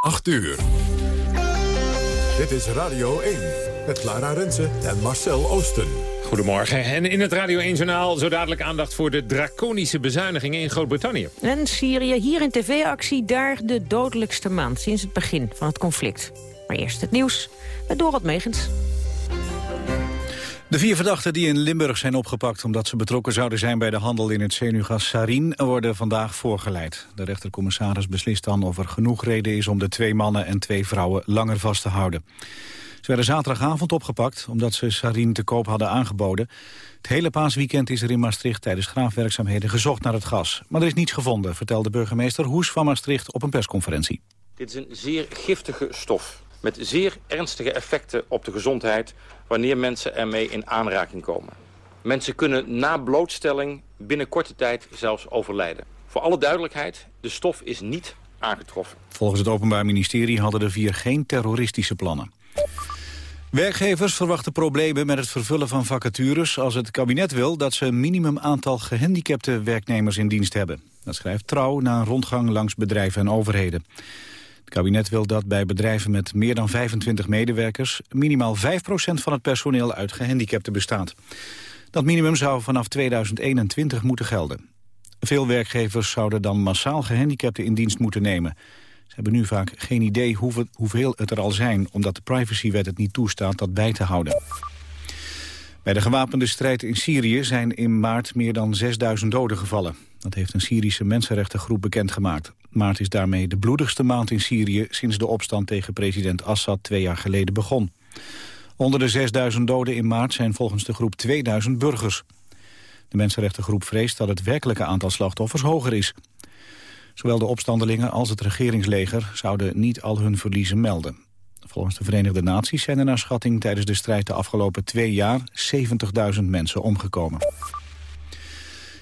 8 uur. Dit is Radio 1 met Lara Rensen en Marcel Oosten. Goedemorgen. En in het Radio 1-journaal zo dadelijk aandacht voor de draconische bezuinigingen in Groot-Brittannië. En Syrië, hier in tv-actie, daar de dodelijkste maand sinds het begin van het conflict. Maar eerst het nieuws met Dorot Megens. De vier verdachten die in Limburg zijn opgepakt omdat ze betrokken zouden zijn bij de handel in het zenuwgas sarin worden vandaag voorgeleid. De rechtercommissaris beslist dan of er genoeg reden is om de twee mannen en twee vrouwen langer vast te houden. Ze werden zaterdagavond opgepakt omdat ze sarin te koop hadden aangeboden. Het hele paasweekend is er in Maastricht tijdens graafwerkzaamheden gezocht naar het gas. Maar er is niets gevonden, vertelde burgemeester Hoes van Maastricht op een persconferentie. Dit is een zeer giftige stof met zeer ernstige effecten op de gezondheid wanneer mensen ermee in aanraking komen. Mensen kunnen na blootstelling binnen korte tijd zelfs overlijden. Voor alle duidelijkheid, de stof is niet aangetroffen. Volgens het Openbaar Ministerie hadden de vier geen terroristische plannen. Werkgevers verwachten problemen met het vervullen van vacatures... als het kabinet wil dat ze een minimum aantal gehandicapte werknemers in dienst hebben. Dat schrijft Trouw na een rondgang langs bedrijven en overheden. Het kabinet wil dat bij bedrijven met meer dan 25 medewerkers... minimaal 5% van het personeel uit gehandicapten bestaat. Dat minimum zou vanaf 2021 moeten gelden. Veel werkgevers zouden dan massaal gehandicapten in dienst moeten nemen. Ze hebben nu vaak geen idee hoeveel het er al zijn... omdat de privacywet het niet toestaat dat bij te houden. Bij de gewapende strijd in Syrië zijn in maart meer dan 6000 doden gevallen. Dat heeft een Syrische mensenrechtengroep bekendgemaakt. Maart is daarmee de bloedigste maand in Syrië... sinds de opstand tegen president Assad twee jaar geleden begon. Onder de 6000 doden in maart zijn volgens de groep 2000 burgers. De mensenrechtengroep vreest dat het werkelijke aantal slachtoffers hoger is. Zowel de opstandelingen als het regeringsleger zouden niet al hun verliezen melden. Volgens de Verenigde Naties zijn er naar schatting tijdens de strijd de afgelopen twee jaar 70.000 mensen omgekomen.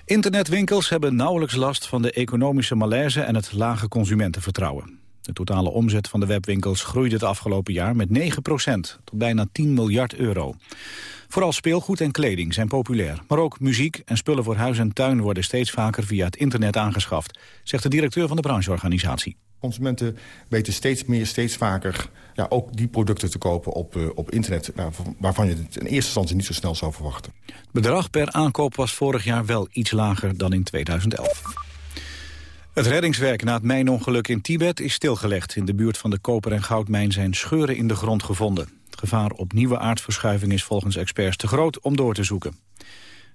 Internetwinkels hebben nauwelijks last van de economische malaise en het lage consumentenvertrouwen. De totale omzet van de webwinkels groeide het afgelopen jaar met 9% tot bijna 10 miljard euro. Vooral speelgoed en kleding zijn populair. Maar ook muziek en spullen voor huis en tuin worden steeds vaker via het internet aangeschaft, zegt de directeur van de brancheorganisatie. Consumenten weten steeds meer, steeds vaker ja, ook die producten te kopen op, uh, op internet... waarvan je het in eerste instantie niet zo snel zou verwachten. Het bedrag per aankoop was vorig jaar wel iets lager dan in 2011. Het reddingswerk na het mijnongeluk in Tibet is stilgelegd. In de buurt van de koper- en goudmijn zijn scheuren in de grond gevonden. Gevaar op nieuwe aardverschuiving is volgens experts te groot om door te zoeken.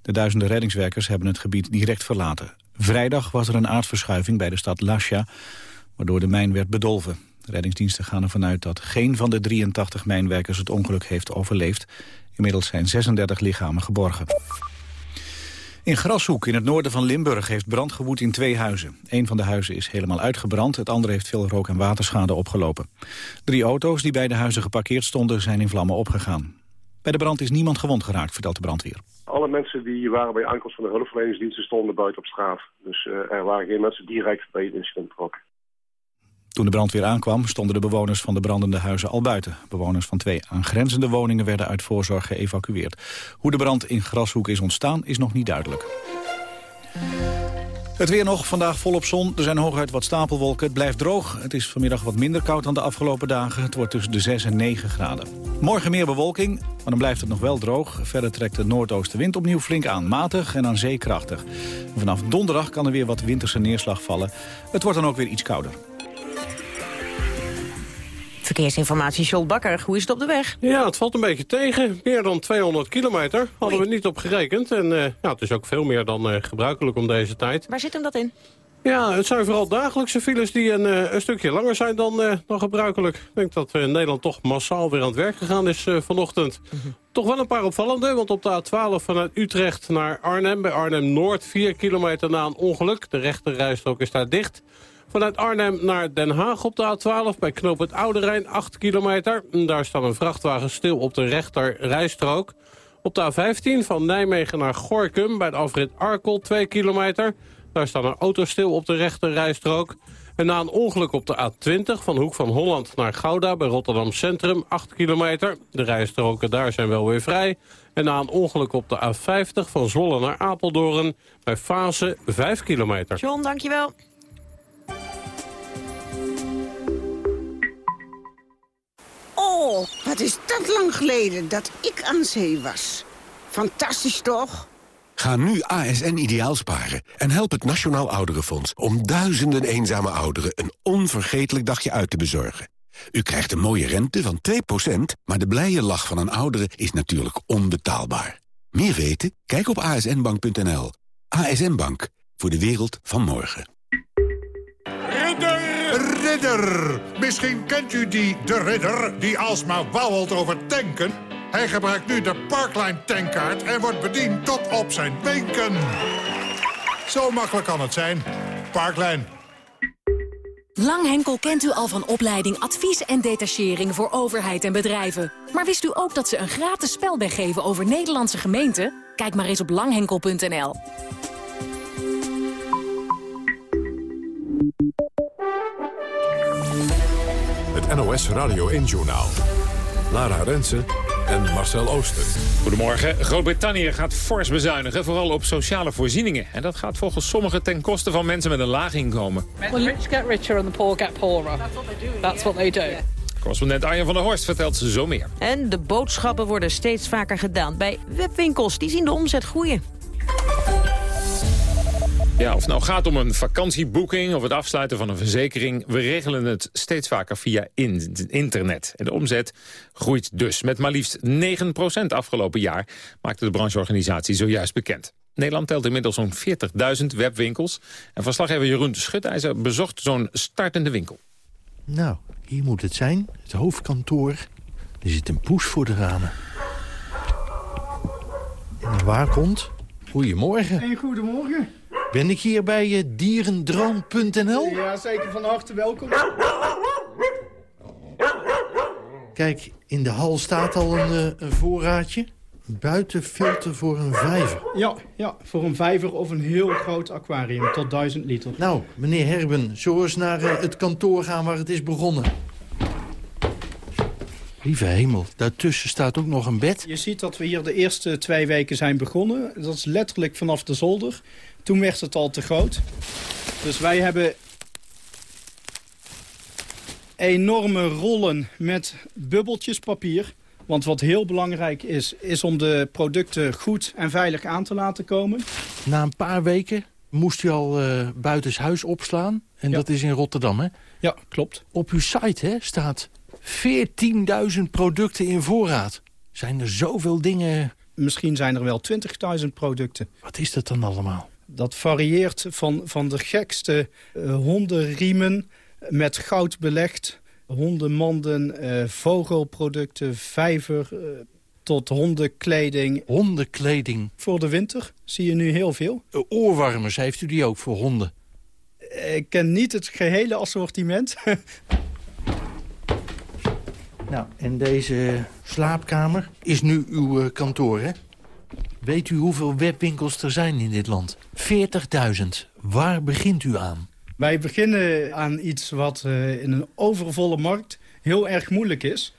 De duizenden reddingswerkers hebben het gebied direct verlaten. Vrijdag was er een aardverschuiving bij de stad Lascia waardoor de mijn werd bedolven. Reddingsdiensten gaan ervan uit dat geen van de 83 mijnwerkers het ongeluk heeft overleefd. Inmiddels zijn 36 lichamen geborgen. In Grashoek, in het noorden van Limburg, heeft brand gewoed in twee huizen. Een van de huizen is helemaal uitgebrand, het andere heeft veel rook- en waterschade opgelopen. Drie auto's die bij de huizen geparkeerd stonden zijn in vlammen opgegaan. Bij de brand is niemand gewond geraakt, vertelt de brandweer. Alle mensen die waren bij aankomst van de hulpverleningsdiensten stonden buiten op straat. Dus uh, er waren geen mensen direct bij het incident betrokken. Toen de brandweer aankwam stonden de bewoners van de brandende huizen al buiten. Bewoners van twee aangrenzende woningen werden uit voorzorg geëvacueerd. Hoe de brand in Grashoek is ontstaan is nog niet duidelijk. Het weer nog, vandaag volop zon. Er zijn hooguit wat stapelwolken. Het blijft droog. Het is vanmiddag wat minder koud dan de afgelopen dagen. Het wordt tussen de 6 en 9 graden. Morgen meer bewolking, maar dan blijft het nog wel droog. Verder trekt de noordoostenwind opnieuw flink aan. Matig en aan zee krachtig. Vanaf donderdag kan er weer wat winterse neerslag vallen. Het wordt dan ook weer iets kouder. Verkeersinformatie, Joel Bakker. Hoe is het op de weg? Ja, het valt een beetje tegen. Meer dan 200 kilometer hadden we niet op gerekend. En uh, ja, het is ook veel meer dan uh, gebruikelijk om deze tijd. Waar zit hem dat in? Ja, het zijn vooral dagelijkse files die een, uh, een stukje langer zijn dan, dan gebruikelijk. Ik denk dat Nederland toch massaal weer aan het werk gegaan is vanochtend. Mhm. Toch wel een paar opvallende, want op de A12 vanuit Utrecht naar Arnhem... bij Arnhem-Noord, 4 kilometer na een ongeluk. De rechterrijstrook is daar dicht... Vanuit Arnhem naar Den Haag op de A12 bij Knoop het Oude Rijn 8 kilometer. Daar staat een vrachtwagen stil op de rechter rijstrook. Op de A15 van Nijmegen naar Gorkum bij de afrit Arkel 2 kilometer. Daar staat een auto stil op de rechter rijstrook. En na een ongeluk op de A20 van Hoek van Holland naar Gouda bij Rotterdam Centrum 8 kilometer. De rijstroken daar zijn wel weer vrij. En na een ongeluk op de A50 van Zwolle naar Apeldoorn bij Fase 5 kilometer. John, dankjewel. Wat is dat lang geleden dat ik aan zee was. Fantastisch toch? Ga nu ASN ideaal sparen en help het Nationaal Ouderenfonds... om duizenden eenzame ouderen een onvergetelijk dagje uit te bezorgen. U krijgt een mooie rente van 2%, maar de blije lach van een oudere is natuurlijk onbetaalbaar. Meer weten? Kijk op asnbank.nl. ASN Bank, voor de wereld van morgen. Ridder! Misschien kent u die de ridder die alsmaar wauwelt over tanken... Hij gebruikt nu de Parkline tankkaart en wordt bediend tot op zijn wenken. Zo makkelijk kan het zijn. Parkline. Langhenkel kent u al van opleiding advies en detachering voor overheid en bedrijven. Maar wist u ook dat ze een gratis spelbeg geven over Nederlandse gemeenten? Kijk maar eens op langhenkel.nl. NOS Radio 1-journaal. Lara Rensen en Marcel Ooster. Goedemorgen. Groot-Brittannië gaat fors bezuinigen, vooral op sociale voorzieningen. En dat gaat volgens sommigen ten koste van mensen met een laag inkomen. The rich get richer and the poor get poorer. That's what they do. Correspondent Arjen van der Horst vertelt ze zo meer. En de boodschappen worden steeds vaker gedaan bij webwinkels. Die zien de omzet groeien. Ja, of het nou gaat om een vakantieboeking of het afsluiten van een verzekering... we regelen het steeds vaker via internet. En de omzet groeit dus met maar liefst 9% afgelopen jaar... maakte de brancheorganisatie zojuist bekend. Nederland telt inmiddels zo'n 40.000 webwinkels. En verslaggever Jeroen Schutijzer bezocht zo'n startende winkel. Nou, hier moet het zijn. Het hoofdkantoor. Er zit een poes voor de ramen. En een waakhond. Goedemorgen. En goedemorgen. Ben ik hier bij uh, dierendroom.nl? Ja, zeker van harte welkom. Kijk, in de hal staat al een, uh, een voorraadje. Buitenfilter voor een vijver. Ja, ja, voor een vijver of een heel groot aquarium tot 1000 liter. Nou, meneer Herben, we eens naar uh, het kantoor gaan waar het is begonnen? Lieve hemel, daartussen staat ook nog een bed. Je ziet dat we hier de eerste twee weken zijn begonnen. Dat is letterlijk vanaf de zolder. Toen werd het al te groot. Dus wij hebben enorme rollen met bubbeltjes papier. Want wat heel belangrijk is, is om de producten goed en veilig aan te laten komen. Na een paar weken moest u al uh, buitenshuis opslaan. En ja. dat is in Rotterdam, hè? Ja, klopt. Op uw site hè, staat 14.000 producten in voorraad. Zijn er zoveel dingen... Misschien zijn er wel 20.000 producten. Wat is dat dan allemaal? Dat varieert van, van de gekste uh, hondenriemen met goud belegd... hondenmanden, uh, vogelproducten, vijver... Uh, tot hondenkleding. Hondenkleding? Voor de winter zie je nu heel veel. oorwarmers, heeft u die ook voor honden? Ik ken niet het gehele assortiment. nou, en deze slaapkamer is nu uw kantoor, hè? Weet u hoeveel webwinkels er zijn in dit land? 40.000. Waar begint u aan? Wij beginnen aan iets wat uh, in een overvolle markt heel erg moeilijk is.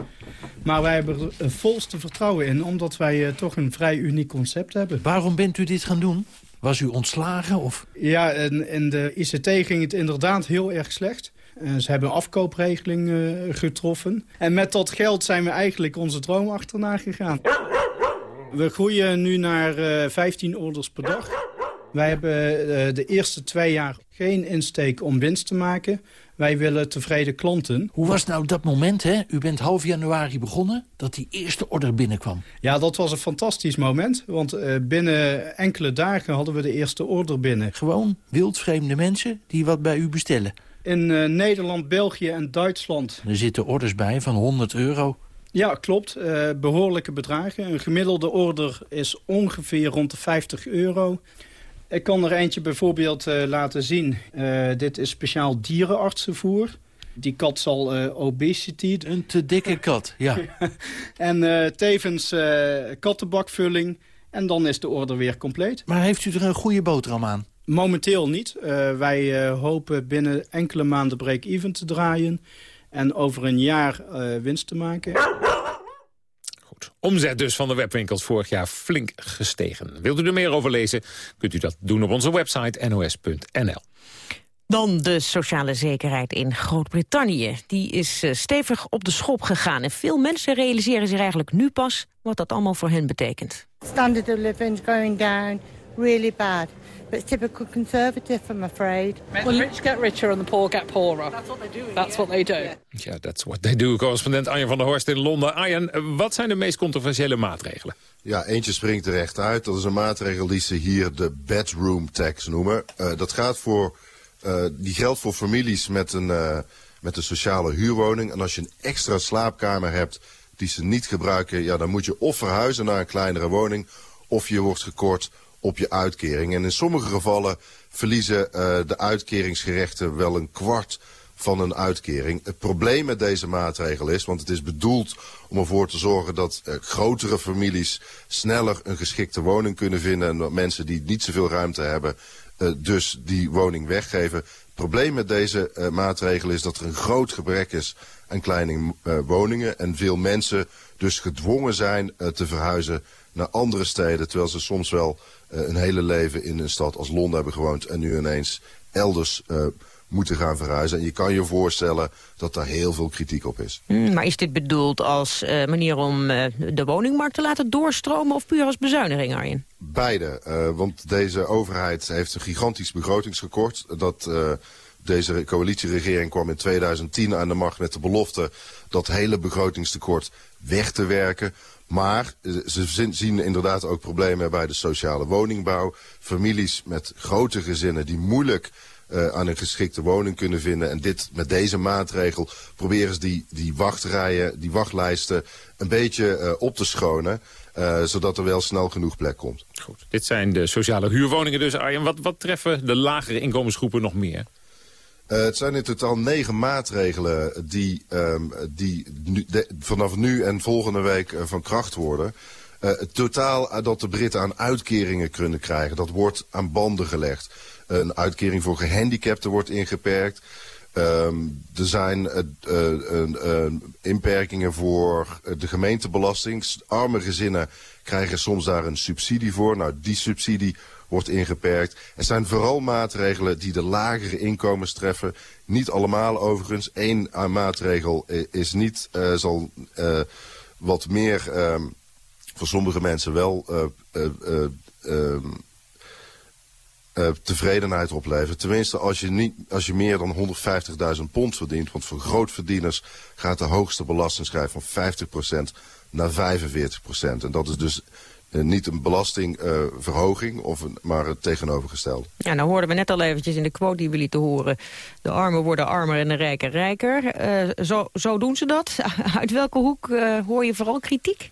Maar wij hebben er volste vertrouwen in, omdat wij uh, toch een vrij uniek concept hebben. Waarom bent u dit gaan doen? Was u ontslagen? Of? Ja, in, in de ICT ging het inderdaad heel erg slecht. Uh, ze hebben een afkoopregeling uh, getroffen. En met dat geld zijn we eigenlijk onze droom achterna gegaan. We groeien nu naar uh, 15 orders per dag. Wij hebben uh, de eerste twee jaar geen insteek om winst te maken. Wij willen tevreden klanten. Hoe was nou dat moment, hè? U bent half januari begonnen, dat die eerste order binnenkwam. Ja, dat was een fantastisch moment. Want uh, binnen enkele dagen hadden we de eerste order binnen. Gewoon wildvreemde mensen die wat bij u bestellen. In uh, Nederland, België en Duitsland. Er zitten orders bij van 100 euro. Ja, klopt. Uh, behoorlijke bedragen. Een gemiddelde order is ongeveer rond de 50 euro. Ik kan er eentje bijvoorbeeld uh, laten zien. Uh, dit is speciaal dierenartsenvoer. Die kat zal uh, obesity... Een te dikke kat, ja. en tevens kattenbakvulling. En dan is de order weer compleet. Maar heeft u er een goede boterham aan? Momenteel niet. wij hopen binnen enkele maanden break-even te draaien. En over een jaar winst te maken. Omzet dus van de webwinkels vorig jaar flink gestegen. Wilt u er meer over lezen, kunt u dat doen op onze website nos.nl. Dan de sociale zekerheid in Groot-Brittannië. Die is uh, stevig op de schop gegaan. En veel mensen realiseren zich eigenlijk nu pas wat dat allemaal voor hen betekent. Standard of living going down really bad. But it's typical conservative, I'm afraid. Well, the rich get richer and the poor get poorer. That's what they do. That's what they do. Ja, that's what they do. Correspondent Arjen van der Horst in Londen. Arjen, wat zijn de meest controversiële maatregelen? Ja, eentje springt er echt uit. Dat is een maatregel die ze hier de bedroom tax noemen. Uh, dat gaat voor, uh, die geldt voor families met een, uh, met een sociale huurwoning. En als je een extra slaapkamer hebt die ze niet gebruiken... Ja, dan moet je of verhuizen naar een kleinere woning... of je wordt gekort op je uitkering. En in sommige gevallen verliezen uh, de uitkeringsgerechten wel een kwart van een uitkering. Het probleem met deze maatregel is, want het is bedoeld om ervoor te zorgen dat uh, grotere families sneller een geschikte woning kunnen vinden en dat mensen die niet zoveel ruimte hebben uh, dus die woning weggeven. Het probleem met deze maatregel is dat er een groot gebrek is aan kleine woningen en veel mensen dus gedwongen zijn te verhuizen naar andere steden, terwijl ze soms wel uh, een hele leven in een stad als Londen hebben gewoond... en nu ineens elders uh, moeten gaan verhuizen. En je kan je voorstellen dat daar heel veel kritiek op is. Mm, maar is dit bedoeld als uh, manier om de woningmarkt te laten doorstromen... of puur als bezuiniging, Arjen? Beide, want deze overheid heeft een gigantisch begrotingsrekord... dat... Deze coalitieregering kwam in 2010 aan de macht met de belofte dat hele begrotingstekort weg te werken. Maar eh, ze zien inderdaad ook problemen bij de sociale woningbouw. Families met grote gezinnen die moeilijk uh, aan een geschikte woning kunnen vinden. En dit, met deze maatregel proberen ze die, die wachtrijen, die wachtlijsten een beetje uh, op te schonen. Uh, zodat er wel snel genoeg plek komt. Goed, dit zijn de sociale huurwoningen dus, Arjen. Wat, wat treffen de lagere inkomensgroepen nog meer? Uh, het zijn in totaal negen maatregelen die, um, die vanaf nu en volgende week uh, van kracht worden. Uh, totaal dat de Britten aan uitkeringen kunnen krijgen, dat wordt aan banden gelegd. een uitkering voor gehandicapten wordt ingeperkt. Um, er zijn inperkingen voor de gemeentebelasting. Arme gezinnen krijgen soms daar een subsidie voor. Nou, die subsidie wordt ingeperkt. Er zijn vooral maatregelen die de lagere inkomens treffen. Niet allemaal overigens. Eén maatregel is niet, uh, zal wat meer uh, voor sommige mensen wel uh, tevredenheid opleveren. Tenminste, als je, niet, als je meer dan 150.000 pond verdient. Want voor grootverdieners gaat de hoogste belastingschijf van 50% naar 45%. En dat is dus niet een belastingverhoging, of een, maar het tegenovergestelde. Ja, nou hoorden we net al eventjes in de quote die we lieten horen... de armen worden armer en de rijken rijker. Uh, zo, zo doen ze dat. Uit welke hoek hoor je vooral kritiek?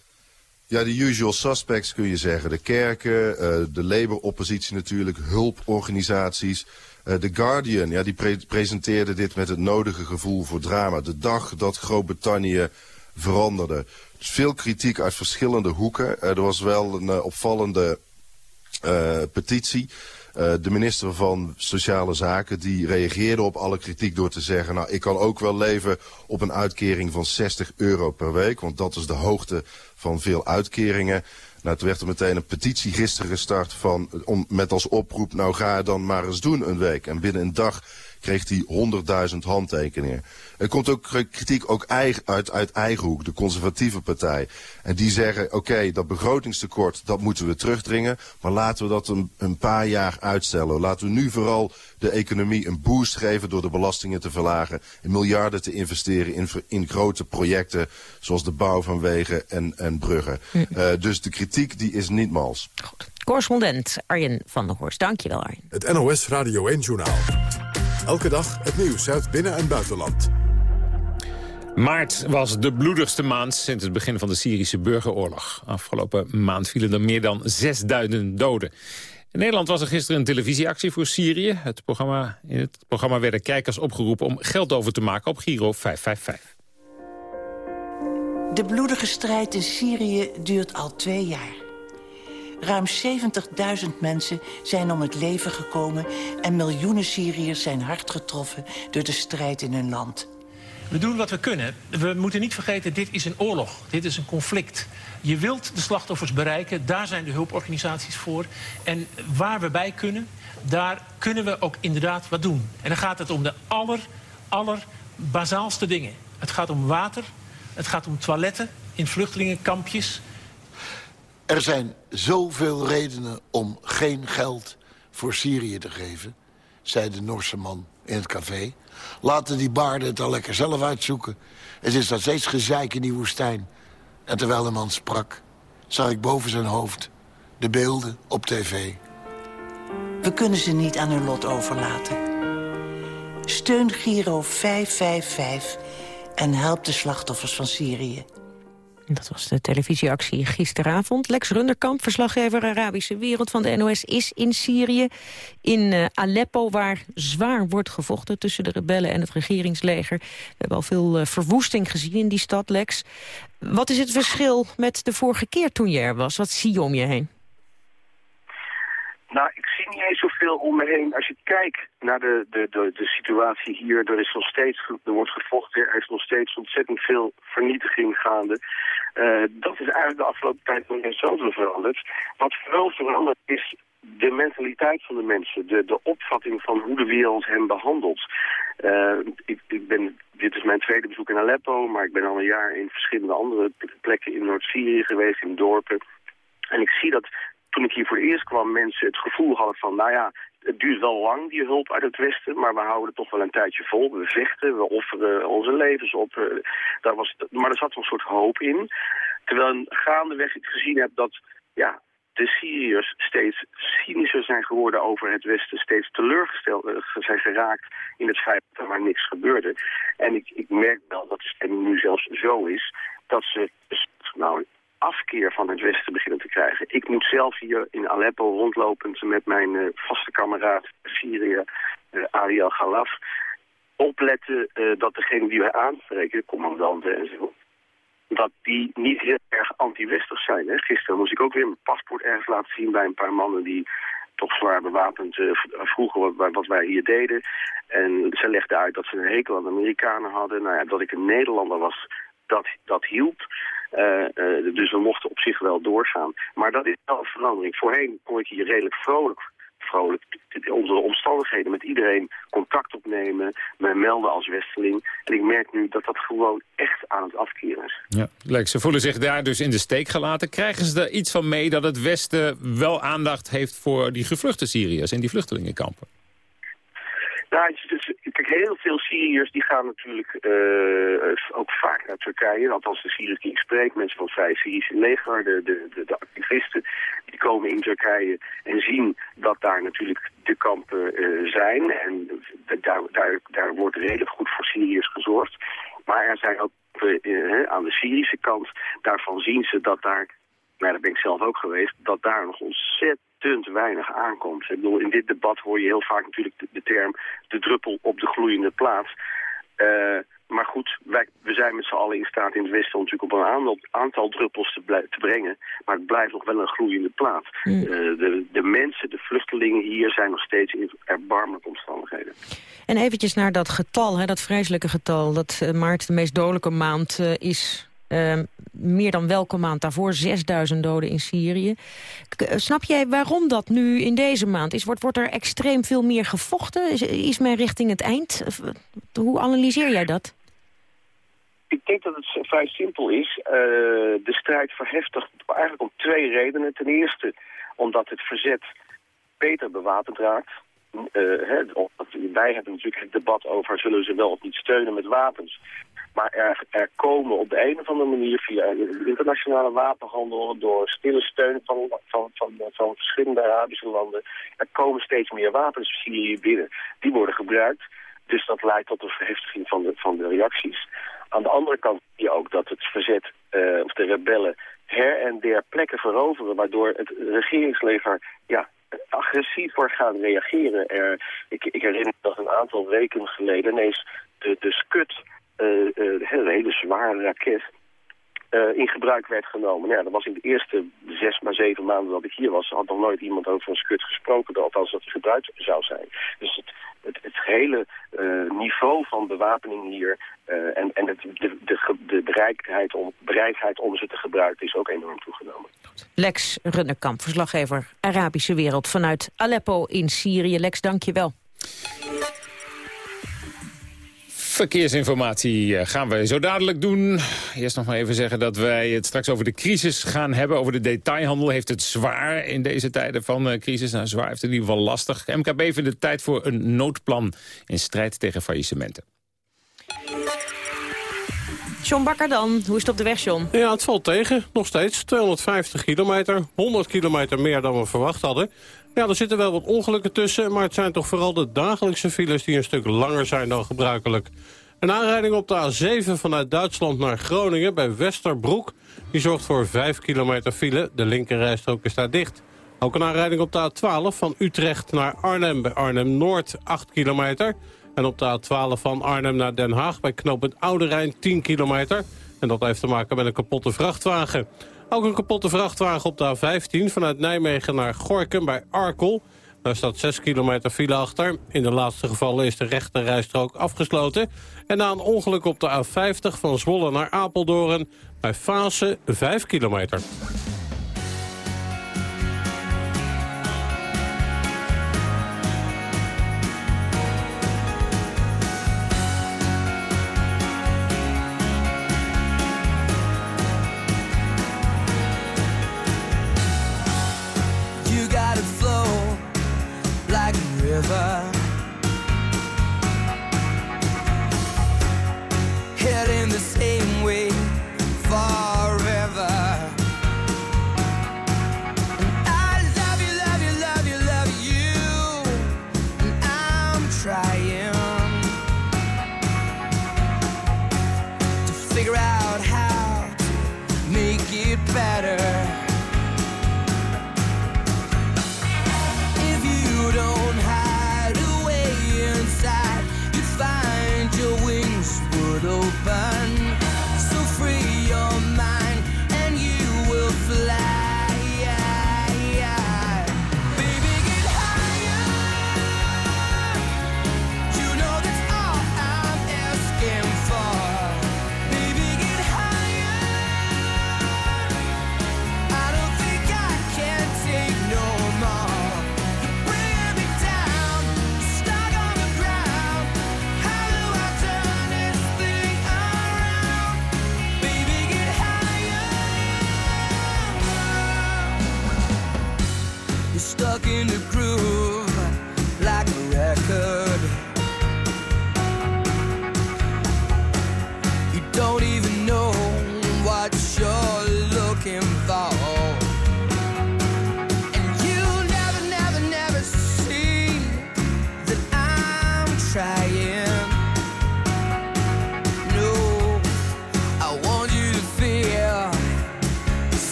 Ja, de usual suspects kun je zeggen. De kerken, de Labour-oppositie natuurlijk, hulporganisaties... The Guardian, ja, die pre presenteerde dit met het nodige gevoel voor drama. De dag dat Groot-Brittannië veranderde veel kritiek uit verschillende hoeken. Uh, er was wel een uh, opvallende uh, petitie. de minister van Sociale Zaken die reageerde op alle kritiek door te zeggen... nou, ik kan ook wel leven op een uitkering van 60 euro per week... want dat is de hoogte van veel uitkeringen. Nou, toen werd er meteen een petitie gisteren gestart van, om, met als oproep... nou ga dan maar eens doen een week. En binnen een dag kreeg hij 100.000 handtekeningen. Er komt ook kritiek ook eigen, uit, uit eigen hoek, de conservatieve partij. En die zeggen, oké, okay, dat begrotingstekort, dat moeten we terugdringen. Maar laten we dat een, een paar jaar uitstellen. Laten we nu vooral de economie een boost geven door de belastingen te verlagen. En miljarden te investeren in, in grote projecten, zoals de bouw van wegen en, en bruggen. Hm. Uh, dus de kritiek die is niet mals. Goed. Correspondent Arjen van der Horst. Dankjewel Arjen. Het NOS Radio 1 Journaal. Elke dag het nieuws uit binnen- en buitenland. Maart was de bloedigste maand sinds het begin van de Syrische burgeroorlog. Afgelopen maand vielen er meer dan 6000 doden. In Nederland was er gisteren een televisieactie voor Syrië. Het programma, in het programma werden kijkers opgeroepen om geld over te maken op Giro 555. De bloedige strijd in Syrië duurt al twee jaar. Ruim 70.000 mensen zijn om het leven gekomen... en miljoenen Syriërs zijn hard getroffen door de strijd in hun land. We doen wat we kunnen. We moeten niet vergeten, dit is een oorlog. Dit is een conflict. Je wilt de slachtoffers bereiken. Daar zijn de hulporganisaties voor. En waar we bij kunnen, daar kunnen we ook inderdaad wat doen. En dan gaat het om de aller, aller basaalste dingen. Het gaat om water. Het gaat om toiletten in vluchtelingenkampjes. Er zijn zoveel redenen om geen geld voor Syrië te geven, zei de Norse man in het café. Laten die baarden het al lekker zelf uitzoeken. Het is nog steeds gezeik in die woestijn. En terwijl de man sprak, zag ik boven zijn hoofd de beelden op tv. We kunnen ze niet aan hun lot overlaten. Steun Giro 555 en help de slachtoffers van Syrië. Dat was de televisieactie gisteravond. Lex Runderkamp, verslaggever Arabische Wereld van de NOS, is in Syrië. In uh, Aleppo, waar zwaar wordt gevochten tussen de rebellen en het regeringsleger. We hebben al veel uh, verwoesting gezien in die stad, Lex. Wat is het verschil met de vorige keer toen je er was? Wat zie je om je heen? Nou, ik zie niet eens zoveel om me heen. Als je kijkt naar de, de, de, de situatie hier, er is nog steeds, er wordt gevochten, er is nog steeds ontzettend veel vernietiging gaande. Uh, dat is eigenlijk de afgelopen tijd nog niet zoveel veranderd. Wat vooral veranderd is de mentaliteit van de mensen, de, de opvatting van hoe de wereld hen behandelt. Uh, ik, ik ben, dit is mijn tweede bezoek in Aleppo, maar ik ben al een jaar in verschillende andere plekken in Noord-Syrië geweest, in dorpen. En ik zie dat toen ik hier voor het eerst kwam, mensen het gevoel hadden van, nou ja, het duurt wel lang, die hulp uit het Westen, maar we houden het toch wel een tijdje vol. We vechten, we offeren onze levens op. Uh, daar was, maar er zat een soort hoop in. Terwijl gaandeweg ik gezien heb dat ja, de Syriërs steeds cynischer zijn geworden over het Westen, steeds teleurgesteld uh, zijn geraakt in het feit dat er maar niks gebeurde. En ik, ik merk wel dat de stemming nu zelfs zo is dat ze nou, afkeer van het Westen beginnen te krijgen. Ik moet zelf hier in Aleppo rondlopend met mijn uh, vaste kameraad Syrië, uh, Ariel Galaf, opletten uh, dat degene die wij aanspreken, commandanten en zo, dat die niet heel erg anti-westig zijn. Hè. Gisteren moest ik ook weer mijn paspoort ergens laten zien bij een paar mannen die toch zwaar bewapend vroegen wat, wat, wij hier deden. En ze legden uit dat ze een hekel aan de Amerikanen hadden. Nou ja, dat ik een Nederlander was, dat, dat hielp. Uh, uh, dus we mochten op zich wel doorgaan. Maar dat is wel een verandering. Voorheen kon ik hier redelijk vrolijk vrolijk onder de omstandigheden met iedereen contact opnemen, me melden als westeling. En ik merk nu dat dat gewoon echt aan het afkeren is. Ja, Lex, ze voelen zich daar dus in de steek gelaten. Krijgen ze er iets van mee dat het Westen wel aandacht heeft voor die gevluchte Syriërs in die vluchtelingenkampen? Nou, dus, kijk, heel veel Syriërs die gaan natuurlijk uh, ook vaak naar Turkije. Althans, de Syriërs die ik spreek, mensen van het Vrije Syrische leger, de, de, de, activisten, die komen in Turkije en zien dat daar natuurlijk de kampen uh, zijn. En daar, daar, daar wordt redelijk goed voor Syriërs gezorgd. Maar er zijn ook uh, aan de Syrische kant, daarvan zien ze dat daar maar daar ben ik zelf ook geweest, dat daar nog ontzettend weinig aankomt. Ik bedoel, in dit debat hoor je heel vaak natuurlijk de, de term de druppel op de gloeiende plaats. Uh, maar goed, wij, we zijn met z'n allen in staat in het Westen natuurlijk op een aantal, aantal druppels te, te, brengen. Maar het blijft nog wel een gloeiende plaat. Mm. Uh, de, de mensen, de vluchtelingen hier zijn nog steeds in erbarmelijke omstandigheden. En eventjes naar dat getal, hè, dat vreselijke getal. Dat uh, maart de meest dodelijke maand is meer dan welke maand daarvoor, 6000 doden in Syrië. K snap jij waarom dat nu in deze maand is? Wordt, wordt er extreem veel meer gevochten? Is, men richting het eind? Hoe analyseer jij dat? Ik denk dat het vrij simpel is. Uh, de strijd verheftigt eigenlijk om twee redenen. Ten eerste omdat het verzet beter bewapend raakt. Wij hebben natuurlijk het debat over zullen ze wel of niet steunen met wapens. Maar er, komen op de een of andere manier via internationale wapenhandel... door stille steun van, van, van, verschillende Arabische landen... er komen steeds meer wapens hier binnen. Die worden gebruikt. Dus dat leidt tot een verheftiging van de, van de reacties. Aan de andere kant zie je ook dat het verzet, uh, of de rebellen, her en der plekken veroveren... waardoor het regeringsleger ja, agressief wordt gaan reageren. Er, ik, ik herinner me dat een aantal weken geleden ineens de, de Skut een hele zware raket uh, in gebruik werd genomen. Nou, dat was in de eerste zes maar zeven maanden dat ik hier was... had nog nooit iemand over een skut gesproken... althans dat het gebruikt zou zijn. Dus het, het, hele niveau van bewapening hier... Uh, en de, de, de bereidheid, om, bereidheid om ze te gebruiken is ook enorm toegenomen. Lex Runnekamp, verslaggever Arabische Wereld vanuit Aleppo in Syrië. Lex, dank je wel. Verkeersinformatie eh, gaan wij zo dadelijk doen. Eerst nog maar even zeggen dat wij het straks over de crisis gaan hebben. Over de detailhandel heeft het zwaar in deze tijden van uh, crisis. Nou, zwaar heeft het in ieder geval lastig. MKB vindt het tijd voor een noodplan in strijd tegen faillissementen. John Bakker dan, hoe is het op de weg, John? Ja, het valt tegen, nog steeds. 250 kilometer, 100 kilometer meer dan we verwacht hadden. Ja, er zitten wel wat ongelukken tussen, maar het zijn toch vooral de dagelijkse files die een stuk langer zijn dan gebruikelijk. Een aanrijding op de A7 vanuit Duitsland naar Groningen bij Westerbroek. Die zorgt voor 5 kilometer file, de linkerrijstrook is daar dicht. Ook een aanrijding op de A12 van Utrecht naar Arnhem bij Arnhem-Noord 8 kilometer. En op de A12 van Arnhem naar Den Haag bij knooppunt Oude Rijn 10 kilometer. En dat heeft te maken met een kapotte vrachtwagen. Ook een kapotte vrachtwagen op de A15 vanuit Nijmegen naar Gorkum bij Arkel. Daar staat 6 kilometer file achter. In de laatste gevallen is de rechte rijstrook afgesloten. En na een ongeluk op de A50 van Zwolle naar Apeldoorn... bij Fase 5 kilometer.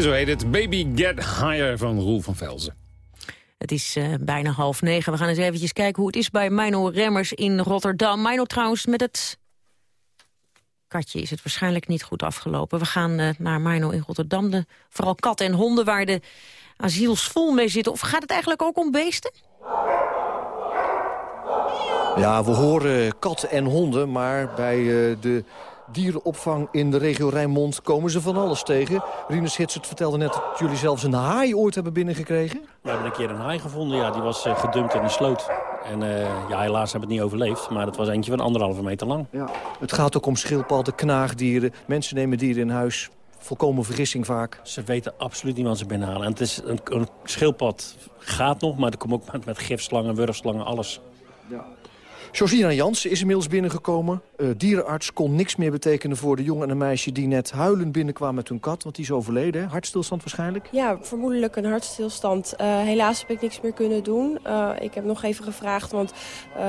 En zo heet het Baby Get Higher van Roel van Velzen. Het is uh, bijna half negen. We gaan eens eventjes kijken hoe het is bij Mino Remmers in Rotterdam. Mino trouwens, met het katje is het waarschijnlijk niet goed afgelopen. We gaan uh, naar Mino in Rotterdam. De, vooral katten en honden waar de asiels vol mee zitten. Of gaat het eigenlijk ook om beesten? Ja, we horen katten en honden, maar bij uh, de dierenopvang in de regio Rijnmond komen ze van alles tegen. Rinus Hitsert vertelde net dat jullie zelfs een haai ooit hebben binnengekregen. We hebben een keer een haai gevonden, ja, die was uh, gedumpt in een sloot. En uh, ja, helaas hebben we het niet overleefd, maar het was eentje van anderhalve meter lang. Ja. Het gaat ook om schildpadden, knaagdieren. Mensen nemen dieren in huis. Volkomen vergissing vaak. Ze weten absoluut niet wat ze binnenhalen. En het is een, een schildpad gaat nog, maar er komt ook met, met gifslangen, wurfslangen, alles. Ja. Georgina Jans is inmiddels binnengekomen. Uh, dierenarts kon niks meer betekenen voor de jongen en een meisje... die net huilend binnenkwamen met hun kat, want die is overleden. Hè? Hartstilstand waarschijnlijk? Ja, vermoedelijk een hartstilstand. Uh, helaas heb ik niks meer kunnen doen. Uh, ik heb nog even gevraagd, want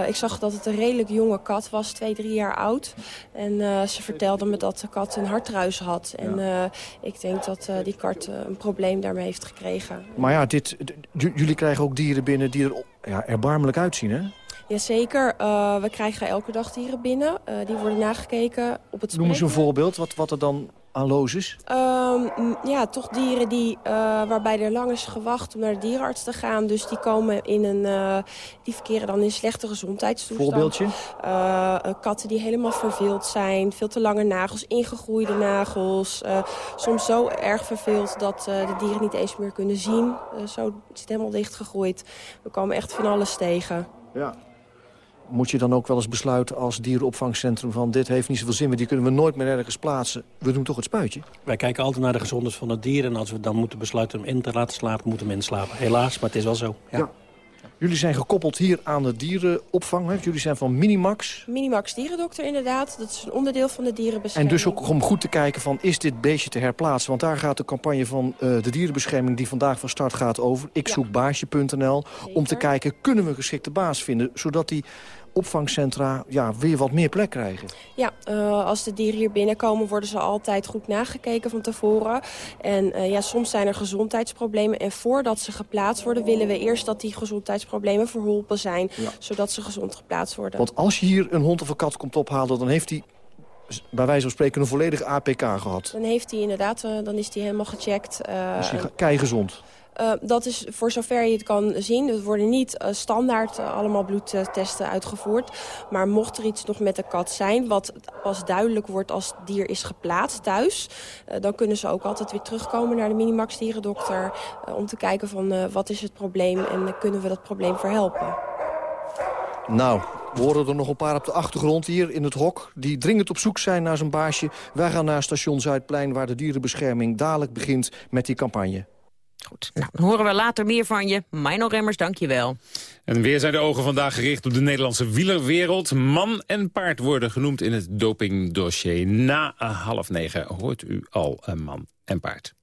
ik zag dat het een redelijk jonge kat was. Twee, drie jaar oud. En ze vertelde me dat de kat een hartruis had. En ik denk dat die kat een probleem daarmee heeft gekregen. Maar ja, dit, jullie krijgen ook dieren binnen die er ja, erbarmelijk uitzien, hè? Jazeker, uh, we krijgen elke dag dieren binnen. Uh, die worden nagekeken op het Noem eens een voorbeeld, wat, wat er dan aan loos is? Um, ja, toch dieren die, uh, waarbij er lang is gewacht om naar de dierenarts te gaan. Dus die komen in een, die verkeren dan in slechte gezondheidstoestand. Voorbeeldje? katten die helemaal verveeld zijn, veel te lange nagels, ingegroeide nagels. soms zo erg verveeld dat de dieren niet eens meer kunnen zien. zo is het helemaal dichtgegroeid. We komen echt van alles tegen. Ja moet je dan ook wel eens besluiten als dierenopvangcentrum... van dit heeft niet zoveel zin, maar die kunnen we nooit meer ergens plaatsen. We doen toch het spuitje? Wij kijken altijd naar de gezondheid van het dier... en als we dan moeten besluiten om in te laten slapen, moeten we inslapen. Helaas, maar het is wel zo. Ja. ja. Jullie zijn gekoppeld hier aan de dierenopvang. Hè? Jullie zijn van Minimax. Minimax dierendokter inderdaad. Dat is een onderdeel van de dierenbescherming. En dus ook om goed te kijken van is dit beestje te herplaatsen? Want daar gaat de campagne van uh, de dierenbescherming die vandaag van start gaat over. Ik zoek baasje.nl. Om te kijken kunnen we een geschikte baas vinden. Zodat die opvangcentra ja, weer wat meer plek krijgen. Ja, uh, als de dieren hier binnenkomen worden ze altijd goed nagekeken van tevoren. En uh, ja, soms zijn er gezondheidsproblemen. En voordat ze geplaatst worden willen we eerst dat die gezondheidsproblemen verholpen zijn. Ja. Zodat ze gezond geplaatst worden. Want als je hier een hond of een kat komt ophalen, dan heeft hij bij wijze van spreken een volledige APK gehad. Dan heeft hij inderdaad, uh, dan is hij helemaal gecheckt. Uh, dus hij keigezond. Uh, dat is voor zover je het kan zien. Er worden niet uh, standaard uh, allemaal bloedtesten uitgevoerd. Maar mocht er iets nog met de kat zijn... wat pas duidelijk wordt als het dier is geplaatst thuis... dan kunnen ze ook altijd weer terugkomen naar de Minimax dierendokter... om te kijken van wat is het probleem en kunnen we dat probleem verhelpen. Nou, we horen er nog een paar op de achtergrond hier in het hok... die dringend op zoek zijn naar zijn baasje. Wij gaan naar station Zuidplein... waar de dierenbescherming dadelijk begint met die campagne. Goed, nou, dan horen we later meer van je. Mino Remmers, dank je wel. En weer zijn de ogen vandaag gericht op de Nederlandse wielerwereld. Man en paard worden genoemd in het dopingdossier. Na half negen hoort u al een man en paard.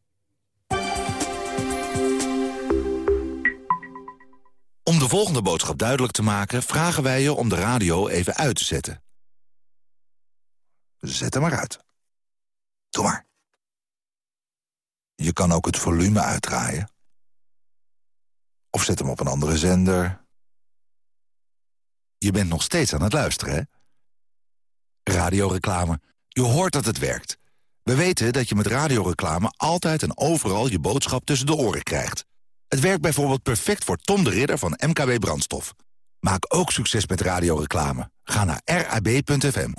Om de volgende boodschap duidelijk te maken... vragen wij je om de radio even uit te zetten. Zet hem maar uit. Doe maar. Je kan ook het volume uitdraaien. Of zet hem op een andere zender. Je bent nog steeds aan het luisteren, hè? Radioreclame. Je hoort dat het werkt. We weten dat je met radioreclame altijd en overal je boodschap tussen de oren krijgt. Het werkt bijvoorbeeld perfect voor Tom de Ridder van MKB Brandstof. Maak ook succes met radioreclame. Ga naar rab.fm.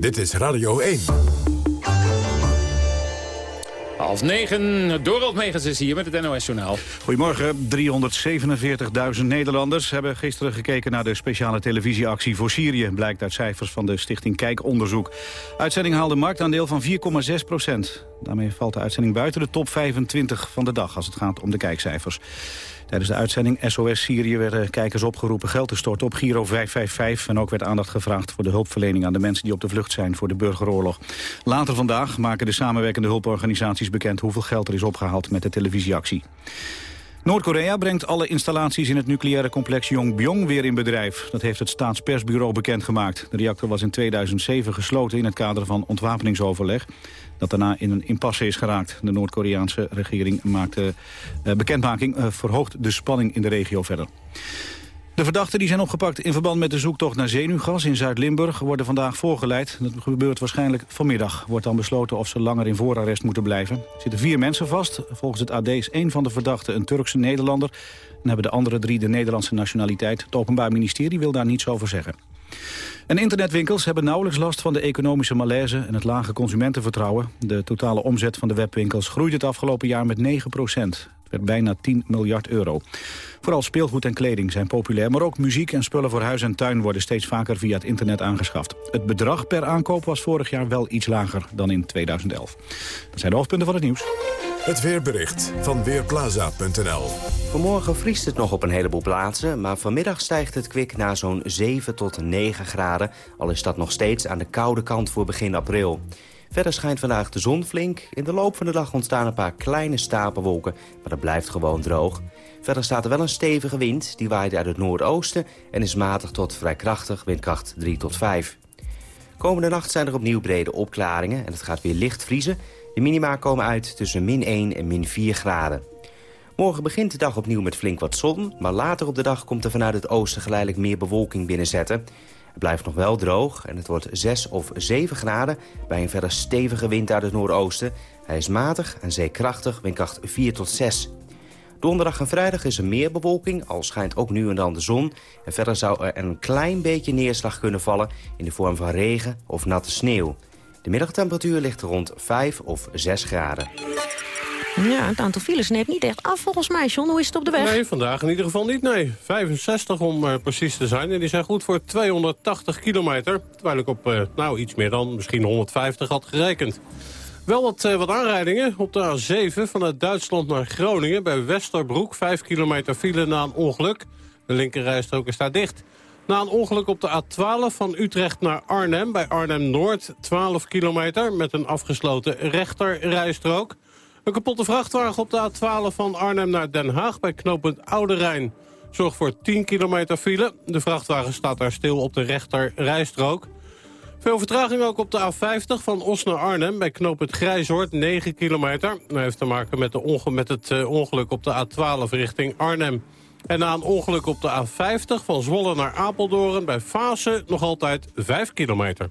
Dit is Radio 1. Half negen, Dorald Megens is hier met het NOS-journaal. Goedemorgen. 347.000 Nederlanders hebben gisteren gekeken naar de speciale televisieactie voor Syrië. Blijkt uit cijfers van de stichting Kijkonderzoek. Uitzending haalde marktaandeel van 4,6 procent. Daarmee valt de uitzending buiten de top 25 van de dag als het gaat om de kijkcijfers. Tijdens de uitzending SOS Syrië werden kijkers opgeroepen geld te storten op Giro 555. En ook werd aandacht gevraagd voor de hulpverlening aan de mensen die op de vlucht zijn voor de burgeroorlog. Later vandaag maken de samenwerkende hulporganisaties bekend hoeveel geld er is opgehaald met de televisieactie. Noord-Korea brengt alle installaties in het nucleaire complex Yongbyon weer in bedrijf. Dat heeft het staatspersbureau bekendgemaakt. De reactor was in 2007 gesloten in het kader van ontwapeningsoverleg... dat daarna in een impasse is geraakt. De Noord-Koreaanse regering maakte uh, bekendmaking... Uh, verhoogt de spanning in de regio verder. De verdachten die zijn opgepakt in verband met de zoektocht naar zenuwgas in Zuid-Limburg worden vandaag voorgeleid. Dat gebeurt waarschijnlijk vanmiddag. Wordt dan besloten of ze langer in voorarrest moeten blijven. Er zitten vier mensen vast. Volgens het AD is één van de verdachten een Turkse Nederlander. En hebben de andere drie de Nederlandse nationaliteit. Het Openbaar Ministerie wil daar niets over zeggen. En internetwinkels hebben nauwelijks last van de economische malaise en het lage consumentenvertrouwen. De totale omzet van de webwinkels groeit het afgelopen jaar met 9 procent. Werd bijna 10 miljard euro. Vooral speelgoed en kleding zijn populair, maar ook muziek en spullen voor huis en tuin worden steeds vaker via het internet aangeschaft. Het bedrag per aankoop was vorig jaar wel iets lager dan in 2011. Dat zijn de hoofdpunten van het nieuws. Het weerbericht van Weerplaza.nl Vanmorgen vriest het nog op een heleboel plaatsen... maar vanmiddag stijgt het kwik naar zo'n 7 tot 9 graden... al is dat nog steeds aan de koude kant voor begin april. Verder schijnt vandaag de zon flink. In de loop van de dag ontstaan een paar kleine stapelwolken, maar dat blijft gewoon droog. Verder staat er wel een stevige wind, die waait uit het noordoosten... en is matig tot vrij krachtig, windkracht 3 tot 5. Komende nacht zijn er opnieuw brede opklaringen en het gaat weer licht vriezen. De minima komen uit tussen min 1 en min 4 graden. Morgen begint de dag opnieuw met flink wat zon... maar later op de dag komt er vanuit het oosten geleidelijk meer bewolking binnenzetten. Het blijft nog wel droog en het wordt 6 of 7 graden... bij een verder stevige wind uit het noordoosten. Hij is matig en zeekrachtig, windkracht 4 tot 6. Donderdag en vrijdag is er meer bewolking, al schijnt ook nu en dan de zon. En verder zou er een klein beetje neerslag kunnen vallen... in de vorm van regen of natte sneeuw. De middagtemperatuur ligt rond 5 of 6 graden. Ja, het aantal files neemt niet echt af volgens mij. John, hoe is het op de weg? Nee, vandaag in ieder geval niet, nee. 65 om uh, precies te zijn. En die zijn goed voor 280 kilometer. Terwijl ik op, uh, nou, iets meer dan misschien 150 had gerekend. Wel wat, uh, wat aanrijdingen op de A7 vanuit Duitsland naar Groningen... bij Westerbroek, 5 kilometer file na een ongeluk. De linkerrijstrook is daar dicht. Na een ongeluk op de A12 van Utrecht naar Arnhem... bij Arnhem-Noord, 12 kilometer... met een afgesloten rechterrijstrook... Een kapotte vrachtwagen op de A12 van Arnhem naar Den Haag bij knooppunt Oude Rijn. Zorgt voor 10 kilometer file. De vrachtwagen staat daar stil op de rechter rijstrook. Veel vertraging ook op de A50 van Os naar Arnhem bij knooppunt Grijzoord, 9 kilometer. Dat heeft te maken met, de met het uh, ongeluk op de A12 richting Arnhem. En na een ongeluk op de A50 van Zwolle naar Apeldoorn bij Fase nog altijd 5 kilometer.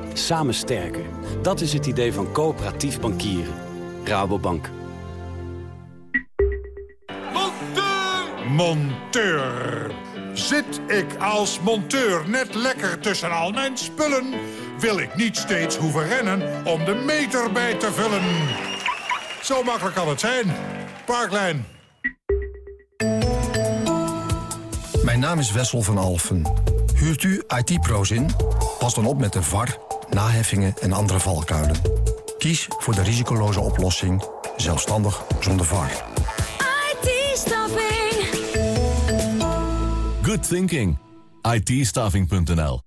Samen sterker. Dat is het idee van coöperatief bankieren. Rabobank. Monteur! Monteur! Zit ik als monteur net lekker tussen al mijn spullen... wil ik niet steeds hoeven rennen om de meter bij te vullen. Zo makkelijk kan het zijn. Parklijn. Mijn naam is Wessel van Alfen. Huurt u IT-pro's in? Pas dan op met de VAR, naheffingen en andere valkuilen. Kies voor de risicoloze oplossing, zelfstandig zonder VAR. IT-staffing. Good thinking. it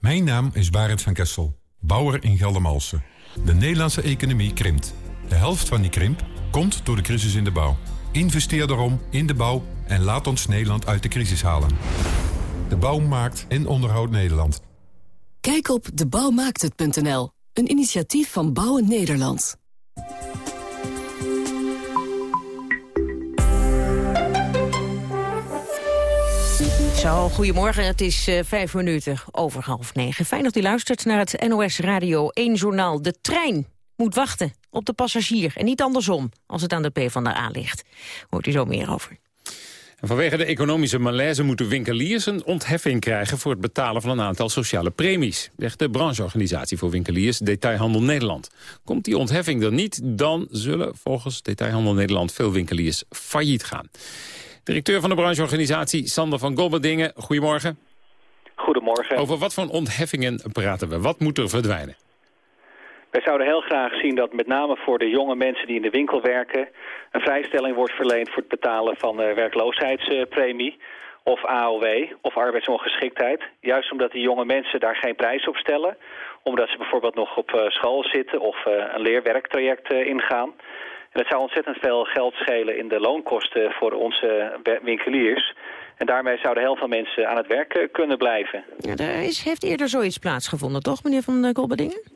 Mijn naam is Barend van Kessel, bouwer in Geldermalsen. De Nederlandse economie krimpt. De helft van die krimp komt door de crisis in de bouw. Investeer daarom in de bouw en laat ons Nederland uit de crisis halen. De bouw maakt en onderhoudt Nederland. Kijk op debouwmaakthet.nl, een initiatief van Bouwen Nederland. Zo, goedemorgen. Het is uh, vijf minuten over half negen. Fijn dat u luistert naar het NOS Radio 1 Journaal. De trein moet wachten op de passagier en niet andersom... als het aan de P van de A ligt. Hoort u zo meer over. En vanwege de economische malaise moeten winkeliers een ontheffing krijgen... voor het betalen van een aantal sociale premies. Zegt de brancheorganisatie voor winkeliers Detailhandel Nederland. Komt die ontheffing er niet, dan zullen volgens Detailhandel Nederland... veel winkeliers failliet gaan. Directeur van de brancheorganisatie Sander van Golberdingen, goedemorgen. Goedemorgen. Over wat voor ontheffingen praten we? Wat moet er verdwijnen? Wij zouden heel graag zien dat met name voor de jonge mensen die in de winkel werken... een vrijstelling wordt verleend voor het betalen van uh, werkloosheidspremie... of AOW of arbeidsongeschiktheid. Juist omdat die jonge mensen daar geen prijs op stellen. Omdat ze bijvoorbeeld nog op uh, school zitten of uh, een leerwerktraject ingaan. En het zou ontzettend veel geld schelen in de loonkosten voor onze winkeliers... En daarmee zouden heel veel mensen aan het werk kunnen blijven. Ja, er is, heeft eerder zoiets plaatsgevonden, toch, meneer Van Golberdingen?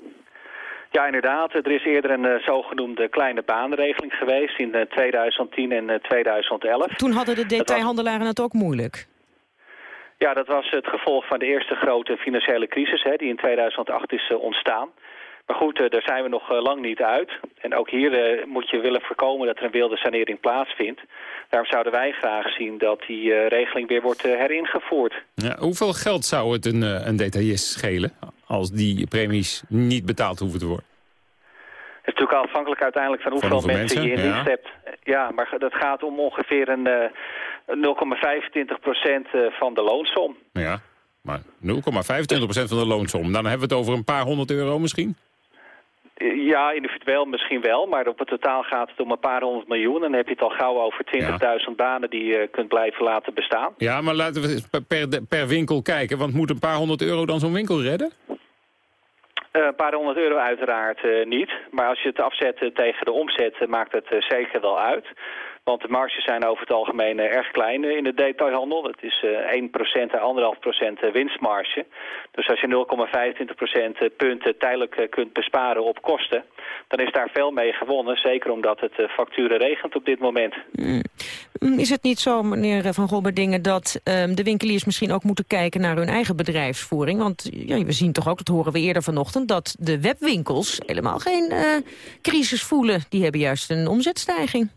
Ja, inderdaad. Er is eerder een uh, zogenoemde kleine baanregeling geweest in uh, 2010 en 2011. Toen hadden de detailhandelaren het ook moeilijk. Ja, dat was het gevolg van de eerste grote financiële crisis hè, die in 2008 is ontstaan. Maar goed, daar zijn we nog lang niet uit. En ook hier moet je willen voorkomen dat er een wilde sanering plaatsvindt. Daarom zouden wij graag zien dat die uh, regeling weer wordt uh, heringevoerd. Ja, hoeveel geld zou het een, uh, een detailist schelen als die premies niet betaald hoeven te worden? Het is natuurlijk afhankelijk uiteindelijk van hoeveel, van mensen, mensen, je in dienst ja. hebt. Ja, maar dat gaat om ongeveer een 0,25 procent van de loonsom. Ja, maar 0,25 procent van de loonsom. Dan hebben we het over een paar honderd euro misschien? Ja, individueel misschien wel, maar op het totaal gaat het om een paar honderd miljoen. En dan heb je het al gauw over 20.000 ja. banen die je kunt blijven laten bestaan. Ja, maar laten we per, per winkel kijken, want moet een paar honderd euro dan zo'n winkel redden? Uh, een paar honderd euro uiteraard uh, niet. Maar als je het afzet tegen de omzet, maakt het zeker wel uit. Want de marges zijn over het algemeen erg klein in de detailhandel. Dat is 1% en 1,5% winstmarge. Dus als je 0,25% punten tijdelijk kunt besparen op kosten... dan is daar veel mee gewonnen. Zeker omdat het facturen regent op dit moment. Mm. Is het niet zo, meneer Van Gobberdingen... dat um, de winkeliers misschien ook moeten kijken naar hun eigen bedrijfsvoering? Want ja, we zien toch ook, dat horen we eerder vanochtend... dat de webwinkels helemaal geen crisis voelen. Die hebben juist een omzetstijging.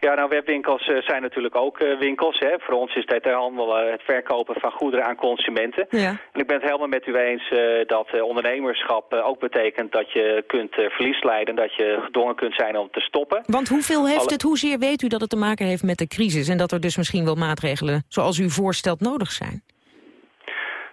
Ja, nou, webwinkels uh, zijn natuurlijk ook uh, winkels. Hè. Voor ons is detailhandel uh, het verkopen van goederen aan consumenten. Ja. En ik ben het helemaal met u eens dat ondernemerschap ook betekent dat je kunt verlies leiden. Dat je gedwongen kunt zijn om te stoppen. Want hoeveel heeft Alle... het, hoezeer weet u dat het te maken heeft met de crisis? En dat er dus misschien wel maatregelen zoals u voorstelt nodig zijn?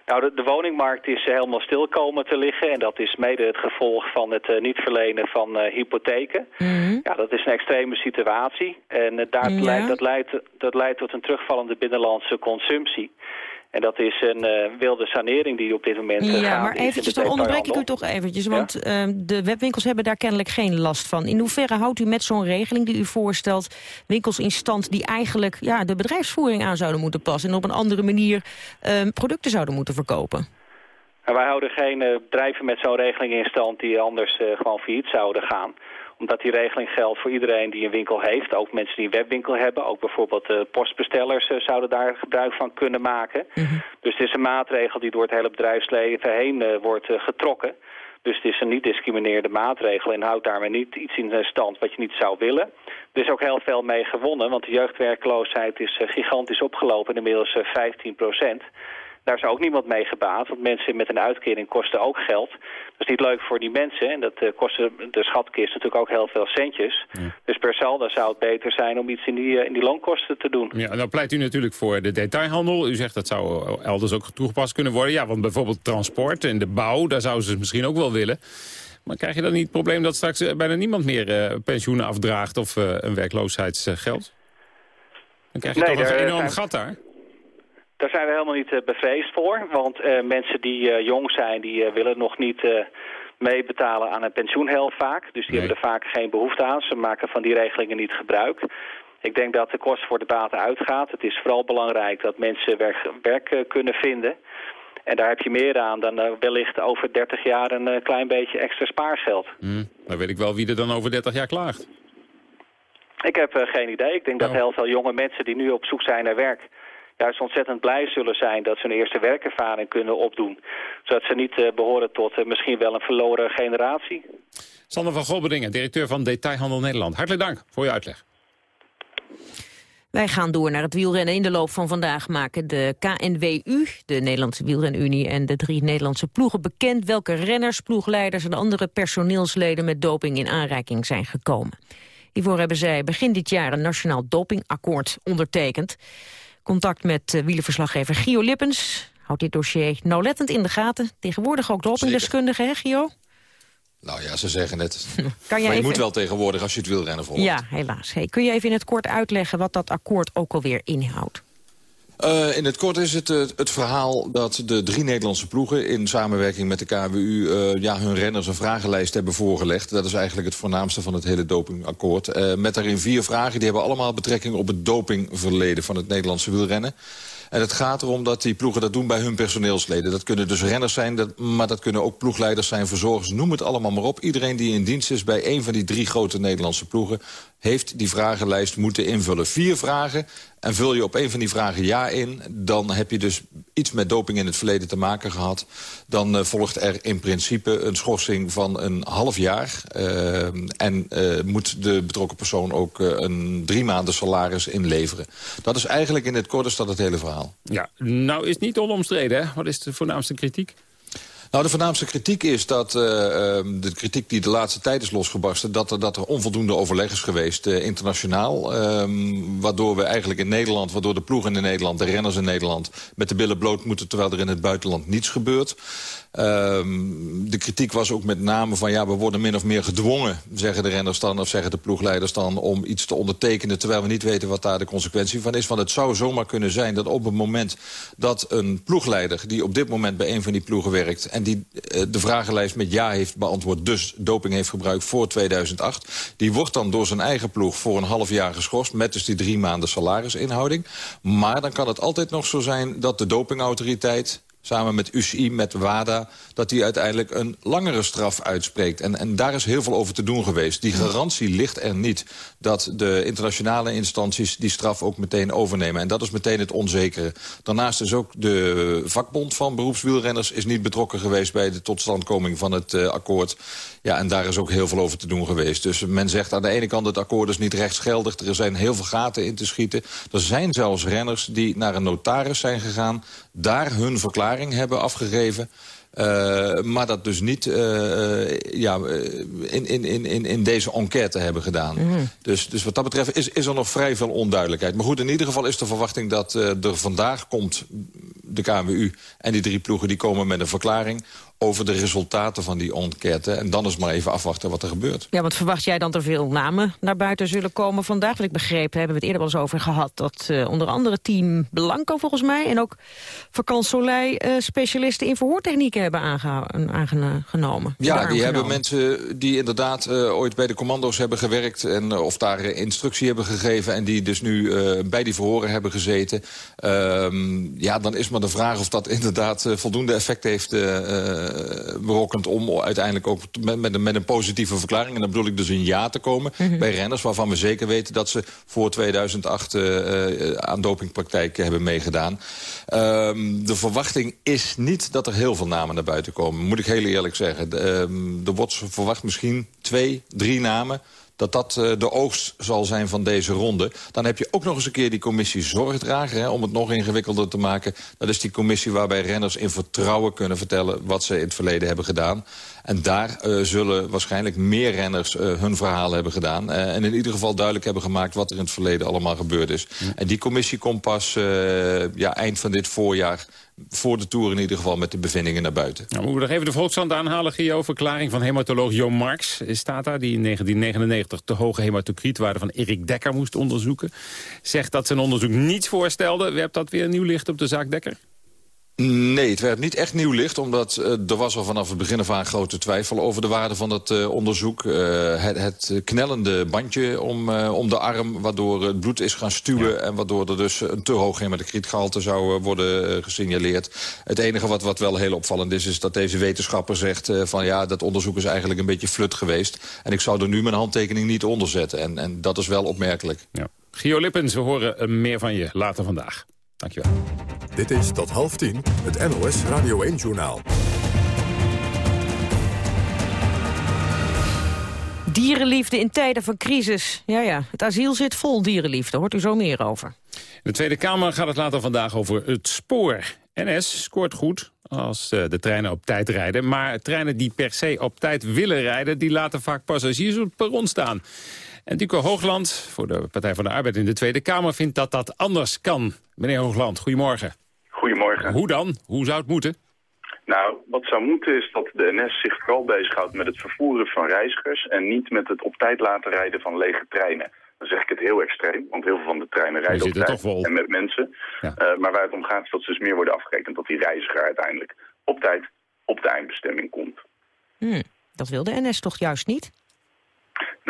Nou, de, de, woningmarkt is helemaal stil komen te liggen. En dat is mede het gevolg van het uh, niet verlenen van uh, hypotheken. Mm -hmm. Ja, dat is een extreme situatie. En uh, daar Ja. leidt, dat, leidt, dat leidt tot een terugvallende binnenlandse consumptie. En dat is een uh, wilde sanering die op dit moment uh, Ja, maar eventjes, dan onderbreek ik u toch eventjes. Want ehm, de webwinkels hebben daar kennelijk geen last van. In hoeverre houdt u met zo'n regeling die u voorstelt... winkels in stand die eigenlijk ja, de bedrijfsvoering aan zouden moeten passen... en op een andere manier ehm, producten zouden moeten verkopen? En wij houden geen uh, bedrijven met zo'n regeling in stand die anders gewoon failliet zouden gaan. Omdat die regeling geldt voor iedereen die een winkel heeft. Ook mensen die een webwinkel hebben. Ook bijvoorbeeld uh, postbestellers zouden daar gebruik van kunnen maken. Mhm. Dus het is een maatregel die door het hele bedrijfsleven heen wordt getrokken. Dus het is een niet discrimineerde maatregel en houdt daarmee niet iets in stand wat je niet zou willen. Er is ook heel veel mee gewonnen, want de jeugdwerkloosheid is gigantisch opgelopen, inmiddels 15 procent. Daar is ook niemand mee gebaat, want mensen met een uitkering kosten ook geld. Dat is niet leuk voor die mensen en dat uh, kost de schatkist natuurlijk ook heel veel centjes. Ja. Dus per saldo zou het beter zijn om iets in die, uh, in die loonkosten te doen. Ja, en dan pleit u natuurlijk voor de detailhandel. U zegt dat zou elders ook toegepast kunnen worden. Ja, want bijvoorbeeld transport en de bouw, daar zouden ze het misschien ook wel willen. Maar krijg je dan niet het probleem dat straks uh, bijna niemand meer uh, pensioenen afdraagt of een werkloosheidsgeld? Dan krijg je Nee, toch een enorm gat daar. Daar zijn we helemaal niet uh, bevreesd voor. Want uh, mensen die uh, jong zijn, die willen nog niet meebetalen aan een pensioen heel vaak. Dus die Nee. hebben er vaak geen behoefte aan. Ze maken van die regelingen niet gebruik. Ik denk dat de kost voor de baten uitgaat. Het is vooral belangrijk dat mensen werk, werk kunnen vinden. En daar heb je meer aan dan uh, wellicht over 30 jaar een uh, klein beetje extra spaargeld. Hm, dan weet ik wel wie er dan over 30 jaar klaagt. Ik heb uh, geen idee. Ik denk dat heel veel jonge mensen die nu op zoek zijn naar werk... juist ontzettend blij zullen zijn dat ze hun eerste werkervaring kunnen opdoen. Zodat ze niet uh, behoren tot uh, misschien wel een verloren generatie. Sander van Golberdingen, directeur van Detailhandel Nederland. Hartelijk dank voor je uitleg. Wij gaan door naar het wielrennen. In de loop van vandaag maken de KNWU, de Nederlandse wielrenunie... en de drie Nederlandse ploegen bekend welke renners, ploegleiders... en andere personeelsleden met doping in aanraking zijn gekomen. Hiervoor hebben zij begin dit jaar een nationaal dopingakkoord ondertekend. Contact met uh, wielerverslaggever Gio Lippens houdt dit dossier nauwlettend in de gaten. Tegenwoordig ook dopingdeskundige, hè Gio? Nou ja, ze zeggen het. Kan maar je even... moet wel tegenwoordig als je het wielrennen volgt. Ja, helaas. Hey, kun je even in het kort uitleggen wat dat akkoord ook alweer inhoudt? Uh, in het kort is het uh, het verhaal dat de drie Nederlandse ploegen... in samenwerking met de KWU uh, ja, hun renners een vragenlijst hebben voorgelegd. Dat is eigenlijk het voornaamste van het hele dopingakkoord. met daarin vier vragen. Die hebben allemaal betrekking op het dopingverleden van het Nederlandse wielrennen. En het gaat erom dat die ploegen dat doen bij hun personeelsleden. Dat kunnen dus renners zijn, dat, maar dat kunnen ook ploegleiders zijn, verzorgers. Noem het allemaal maar op. Iedereen die in dienst is bij een van die drie grote Nederlandse ploegen... heeft die vragenlijst moeten invullen. Vier vragen en vul je op een van die vragen ja in... dan heb je dus iets met doping in het verleden te maken gehad. Dan uh, volgt er in principe een schorsing van een half jaar. Uh, en uh, moet de betrokken persoon ook een drie maanden salaris inleveren. Dat is eigenlijk in het kort dat het hele verhaal. Ja, nou is niet onomstreden, hè? Wat is de voornaamste kritiek? Nou, de voornaamste kritiek is dat, uh, de kritiek die de laatste tijd is losgebarsten... dat er, dat er onvoldoende overleg is geweest uh, internationaal. Um, waardoor we eigenlijk in Nederland, waardoor de ploegen in Nederland... de renners in Nederland met de billen bloot moeten... terwijl er in het buitenland niets gebeurt. Um, de kritiek was ook met name van... ja, we worden min of meer gedwongen, zeggen de renners dan... of zeggen de ploegleiders dan, om iets te ondertekenen... terwijl we niet weten wat daar de consequentie van is. Want het zou zomaar kunnen zijn dat op het moment dat een ploegleider... die op dit moment bij een van die ploegen werkt... en die uh, de vragenlijst met ja heeft beantwoord... dus doping heeft gebruikt voor 2008... die wordt dan door zijn eigen ploeg voor een half jaar geschorst... met dus die drie maanden salarisinhouding. Maar dan kan het altijd nog zo zijn dat de dopingautoriteit samen met UCI, met WADA... dat die uiteindelijk een langere straf uitspreekt. En, en daar is heel veel over te doen geweest. Die garantie ligt er niet dat de internationale instanties... die straf ook meteen overnemen. En dat is meteen het onzekere. Daarnaast is ook de vakbond van beroepswielrenners... is niet betrokken geweest bij de totstandkoming van het uh, akkoord. Ja, en daar is ook heel veel over te doen geweest. Dus men zegt aan de ene kant het akkoord is niet rechtsgeldig. Er zijn heel veel gaten in te schieten. Er zijn zelfs renners die naar een notaris zijn gegaan... daar hun verklaring hebben afgegeven... Uh, maar dat dus niet uh, ja, in, in, in, in deze enquête hebben gedaan. Mm. Dus, dus wat dat betreft is, is er nog vrij veel onduidelijkheid. Maar goed, in ieder geval is de verwachting dat er vandaag komt... de KMU en die drie ploegen die komen met een verklaring over de resultaten van die enquête. En dan is maar even afwachten wat er gebeurt. Ja, want verwacht jij dan er veel namen naar buiten zullen komen vandaag? Wat ik begreep, hebben we het eerder wel eens over gehad... dat uh, onder andere team Blanco volgens mij... en ook Vakant Soleil uh, specialisten in verhoortechnieken hebben aangenomen. Ja, die hebben mensen die inderdaad uh, ooit bij de commando's hebben gewerkt... en of daar instructie hebben gegeven... en die dus nu bij die verhoren hebben gezeten. Ehm, ja, dan is maar de vraag of dat inderdaad voldoende effect heeft berokkend om uiteindelijk ook met, met, een, met, een, positieve verklaring... en dan bedoel ik dus een ja te komen mm -hmm. bij renners... waarvan we zeker weten dat ze voor 2008 uh, aan dopingpraktijk hebben meegedaan. Um, de verwachting is niet dat er heel veel namen naar buiten komen. Moet ik heel eerlijk zeggen. De, um, er wordt verwacht misschien twee, drie namen dat dat uh, de oogst zal zijn van deze ronde. Dan heb je ook nog eens een keer die commissie zorgdrager... Hè, om het nog ingewikkelder te maken. Dat is die commissie waarbij renners in vertrouwen kunnen vertellen... wat ze in het verleden hebben gedaan. En daar uh, zullen waarschijnlijk meer renners uh, hun verhaal hebben gedaan. Uh, en in ieder geval duidelijk hebben gemaakt wat er in het verleden allemaal gebeurd is. Ja. En die commissie komt pas ja, eind van dit voorjaar voor de Tour in ieder geval met de bevindingen naar buiten. Nou, moeten we nog even de volksstand aanhalen, Gio. Verklaring van hematoloog Jo Marx staat daar... die in 1999 de hoge hematocrietwaarde van Erik Dekker moest onderzoeken. Zegt dat zijn onderzoek niets voorstelde. Werpt dat weer nieuw licht op de zaak Dekker? Nee, het werd niet echt nieuw licht, omdat uh, er was al vanaf het begin af aan grote twijfel over de waarde van het uh, onderzoek. Uh, het, het, knellende bandje om, om de arm, waardoor het bloed is gaan stuwen... Ja. en waardoor er dus een te hoog hematocrietgehalte zou worden gesignaleerd. Het enige wat, wat wel heel opvallend is, is dat deze wetenschapper zegt... van ja, dat onderzoek is eigenlijk een beetje flut geweest. En ik zou er nu mijn handtekening niet onder zetten. En, en dat is wel opmerkelijk. Ja. Gio Lippens, we horen meer van je later vandaag. Dankjewel. Dit is tot half tien het NOS Radio 1-journaal. Dierenliefde in tijden van crisis. Ja, ja, het asiel zit vol dierenliefde. Hoort u zo meer over. De Tweede Kamer gaat het later vandaag over het spoor. NS scoort goed als eh, de treinen op tijd rijden. Maar treinen die per se op tijd willen rijden... die laten vaak passagiers op het perron staan. En Duco Hoogland, voor de Partij van de Arbeid in de Tweede Kamer... vindt dat dat anders kan. Meneer Hoogland, goedemorgen. Goedemorgen. Hoe dan? Hoe zou het moeten? Nou, wat zou moeten is dat de NS zich vooral bezighoudt met het vervoeren van reizigers... en niet met het op tijd laten rijden van lege treinen. Dan zeg ik het heel extreem, want heel veel van de treinen rijden op tijd en met mensen. Uh, maar waar het om gaat is dat ze dus meer worden afgerekend... dat die reiziger uiteindelijk op tijd op de eindbestemming komt. Hmm, dat wil de NS toch juist niet?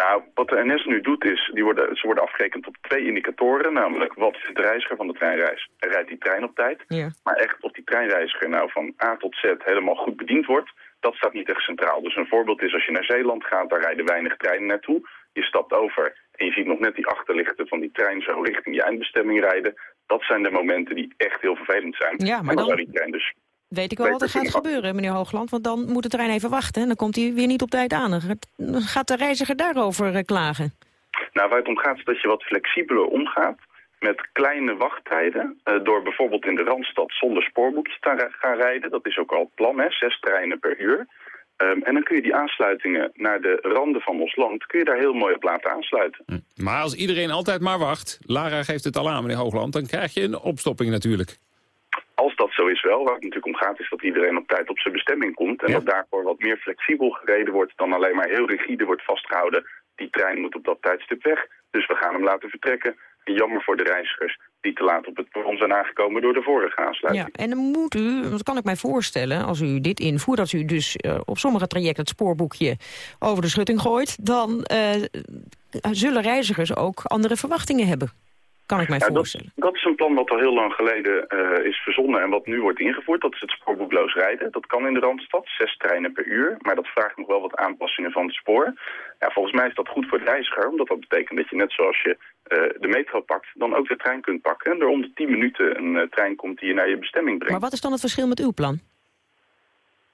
Nou, wat de NS nu doet is, die worden, ze worden afgerekend op twee indicatoren. Namelijk, wat is de reiziger van de treinreis? Rijdt die trein op tijd? Ja. Maar echt of die treinreiziger nou van A tot Z helemaal goed bediend wordt... dat staat niet echt centraal. Dus een voorbeeld is als je naar Zeeland gaat, daar rijden weinig treinen naartoe. Je stapt over en je ziet nog net die achterlichten van die trein zo richting je eindbestemming rijden. Dat zijn de momenten die echt heel vervelend zijn. Ja, maar dan... dan- die trein dus Weet ik wel wat er gaat gebeuren, meneer Hoogland. Want dan moet de trein even wachten. En dan komt hij weer niet op tijd aan. Dan gaat- de reiziger daarover eh, klagen. Nou, waar het om gaat is dat je wat flexibeler omgaat met kleine wachttijden. eh, door bijvoorbeeld in de Randstad zonder spoorboekje te gaan rijden. Dat is ook al het plan, hè, zes treinen per uur. Ehm, en dan kun je die aansluitingen naar de randen van ons land... kun je daar heel mooi op laten aansluiten. Maar als iedereen altijd maar wacht, Lara geeft het al aan, meneer Hoogland... dan krijg je een opstopping natuurlijk. Als dat zo is wel, waar het natuurlijk om gaat... is dat iedereen op tijd op zijn bestemming komt... en dat daarvoor wat meer flexibel gereden wordt... dan alleen maar heel rigide wordt vastgehouden. Die trein moet op dat tijdstip weg, dus we gaan hem laten vertrekken. En jammer voor de reizigers die te laat op het perron zijn aangekomen... door de vorige aansluiting. Ja, en dan moet u, dat kan ik mij voorstellen, als u dit invoert... als u dus eh, op sommige trajecten het spoorboekje over de schutting gooit... dan eh, zullen reizigers ook andere verwachtingen hebben. Kan ik mij Ja, dat, voorstellen. dat is een plan wat al heel lang geleden eh, is verzonnen en wat nu wordt ingevoerd. Dat is het spoorboekloos rijden. Dat kan in de Randstad, zes treinen per uur. Maar dat vraagt nog wel wat aanpassingen van het spoor. Ja, volgens mij is dat goed voor de reiziger, omdat dat betekent dat je net zoals je eh, de metro pakt, dan ook de trein kunt pakken. En er om de tien minuten een eh, trein komt die je naar je bestemming brengt. Maar wat is dan het verschil met uw plan?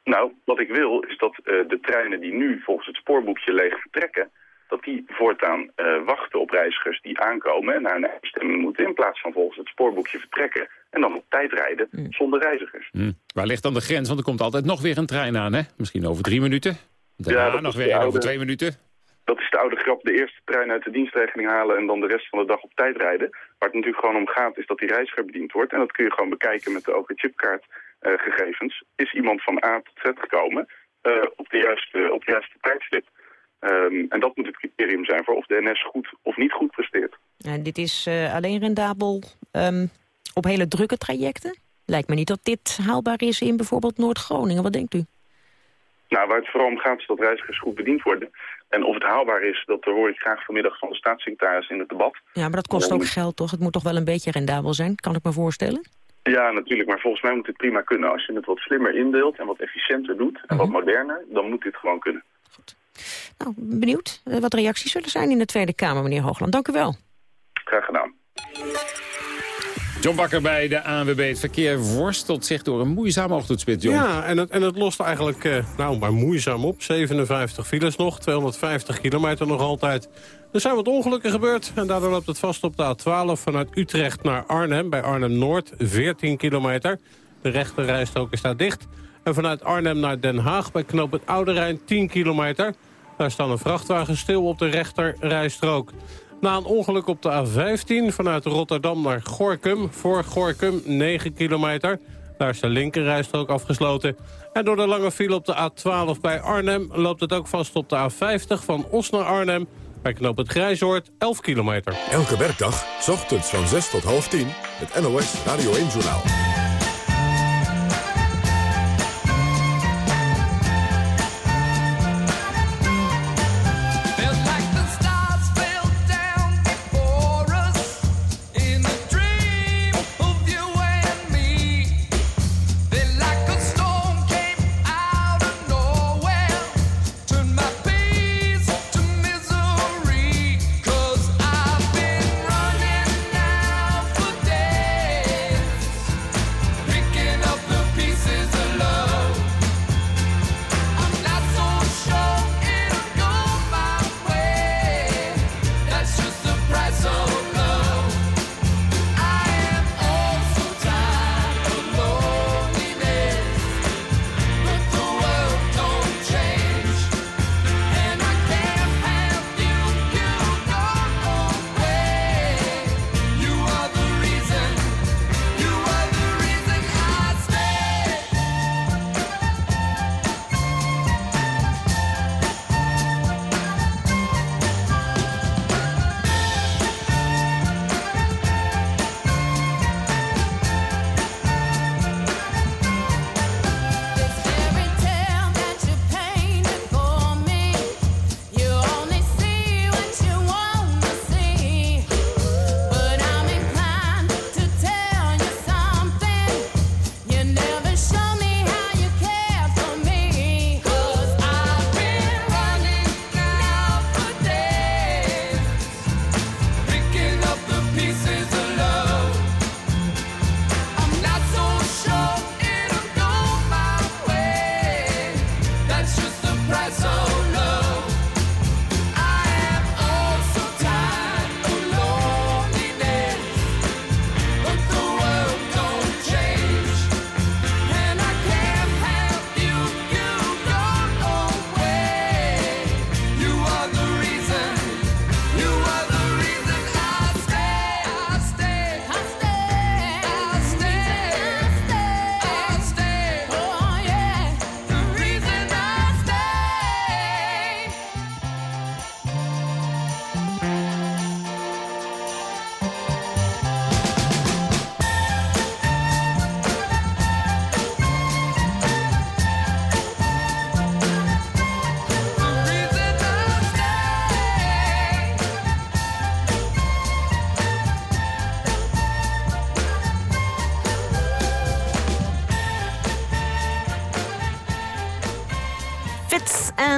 Nou, wat ik wil is dat de treinen die nu volgens het spoorboekje leeg vertrekken... dat die voortaan eh, wachten op reizigers die aankomen en naar een bestemming moeten... in plaats van volgens het spoorboekje vertrekken en dan op tijd rijden zonder reizigers. Hm. Waar ligt dan de grens? Want er komt altijd nog weer een trein aan, hè? Misschien over drie minuten. Daarna dat nog weer over twee minuten. Dat is de oude grap, de eerste trein uit de dienstregeling halen... en dan de rest van de dag op tijd rijden. Waar het natuurlijk gewoon om gaat is dat die reiziger bediend wordt. En dat kun je gewoon bekijken met de OV-chipkaart eh, gegevens. Is iemand van A tot Z gekomen eh, op, de juiste, op de juiste tijdstip? Ehm, en dat moet het criterium zijn voor of de NS goed of niet goed presteert. En dit is eh, alleen rendabel ehm, op hele drukke trajecten? Lijkt me niet dat dit haalbaar is in bijvoorbeeld Noord-Groningen. Wat denkt u? Nou, waar het vooral om gaat is dat reizigers goed bediend worden. En of het haalbaar is, dat hoor ik graag vanmiddag van de staatssecretaris in het debat. Ja, maar dat kost ook geld, toch? Het moet toch wel een beetje rendabel zijn, kan ik me voorstellen? Ja, natuurlijk. Maar volgens mij moet het prima kunnen. Als je het wat slimmer indeelt en wat efficiënter doet en wat moderner, dan moet dit gewoon kunnen. Nou, benieuwd eh, wat reacties zullen zijn in de Tweede Kamer, meneer Hoogland. Dank u wel. Graag gedaan. John Bakker bij de ANWB. Het verkeer worstelt zich door een moeizame ochtendspit, John. Ja, en het, en het lost eigenlijk eh, nou, maar moeizaam op. 57 files nog, 250 kilometer nog altijd. Er zijn wat ongelukken gebeurd en daardoor loopt het vast op de A12 vanuit Utrecht naar Arnhem. Bij Arnhem-Noord, 14 kilometer. De rechte rijstrook is daar dicht. En vanuit Arnhem naar Den Haag bij knoop het Oude Rijn 10 kilometer. Daar staan een vrachtwagen stil op de rechter rijstrook. Na een ongeluk op de A15 vanuit Rotterdam naar Gorkum. Voor Gorkum 9 kilometer. Daar is de linkerrijstrook afgesloten. En door de lange file op de A12 bij Arnhem... loopt het ook vast op de A50 van Os naar Arnhem. Bij knoop het Grijzoord 11 kilometer. Elke werkdag, 's ochtends van 6 tot half 10, het NOS Radio 1-journaal.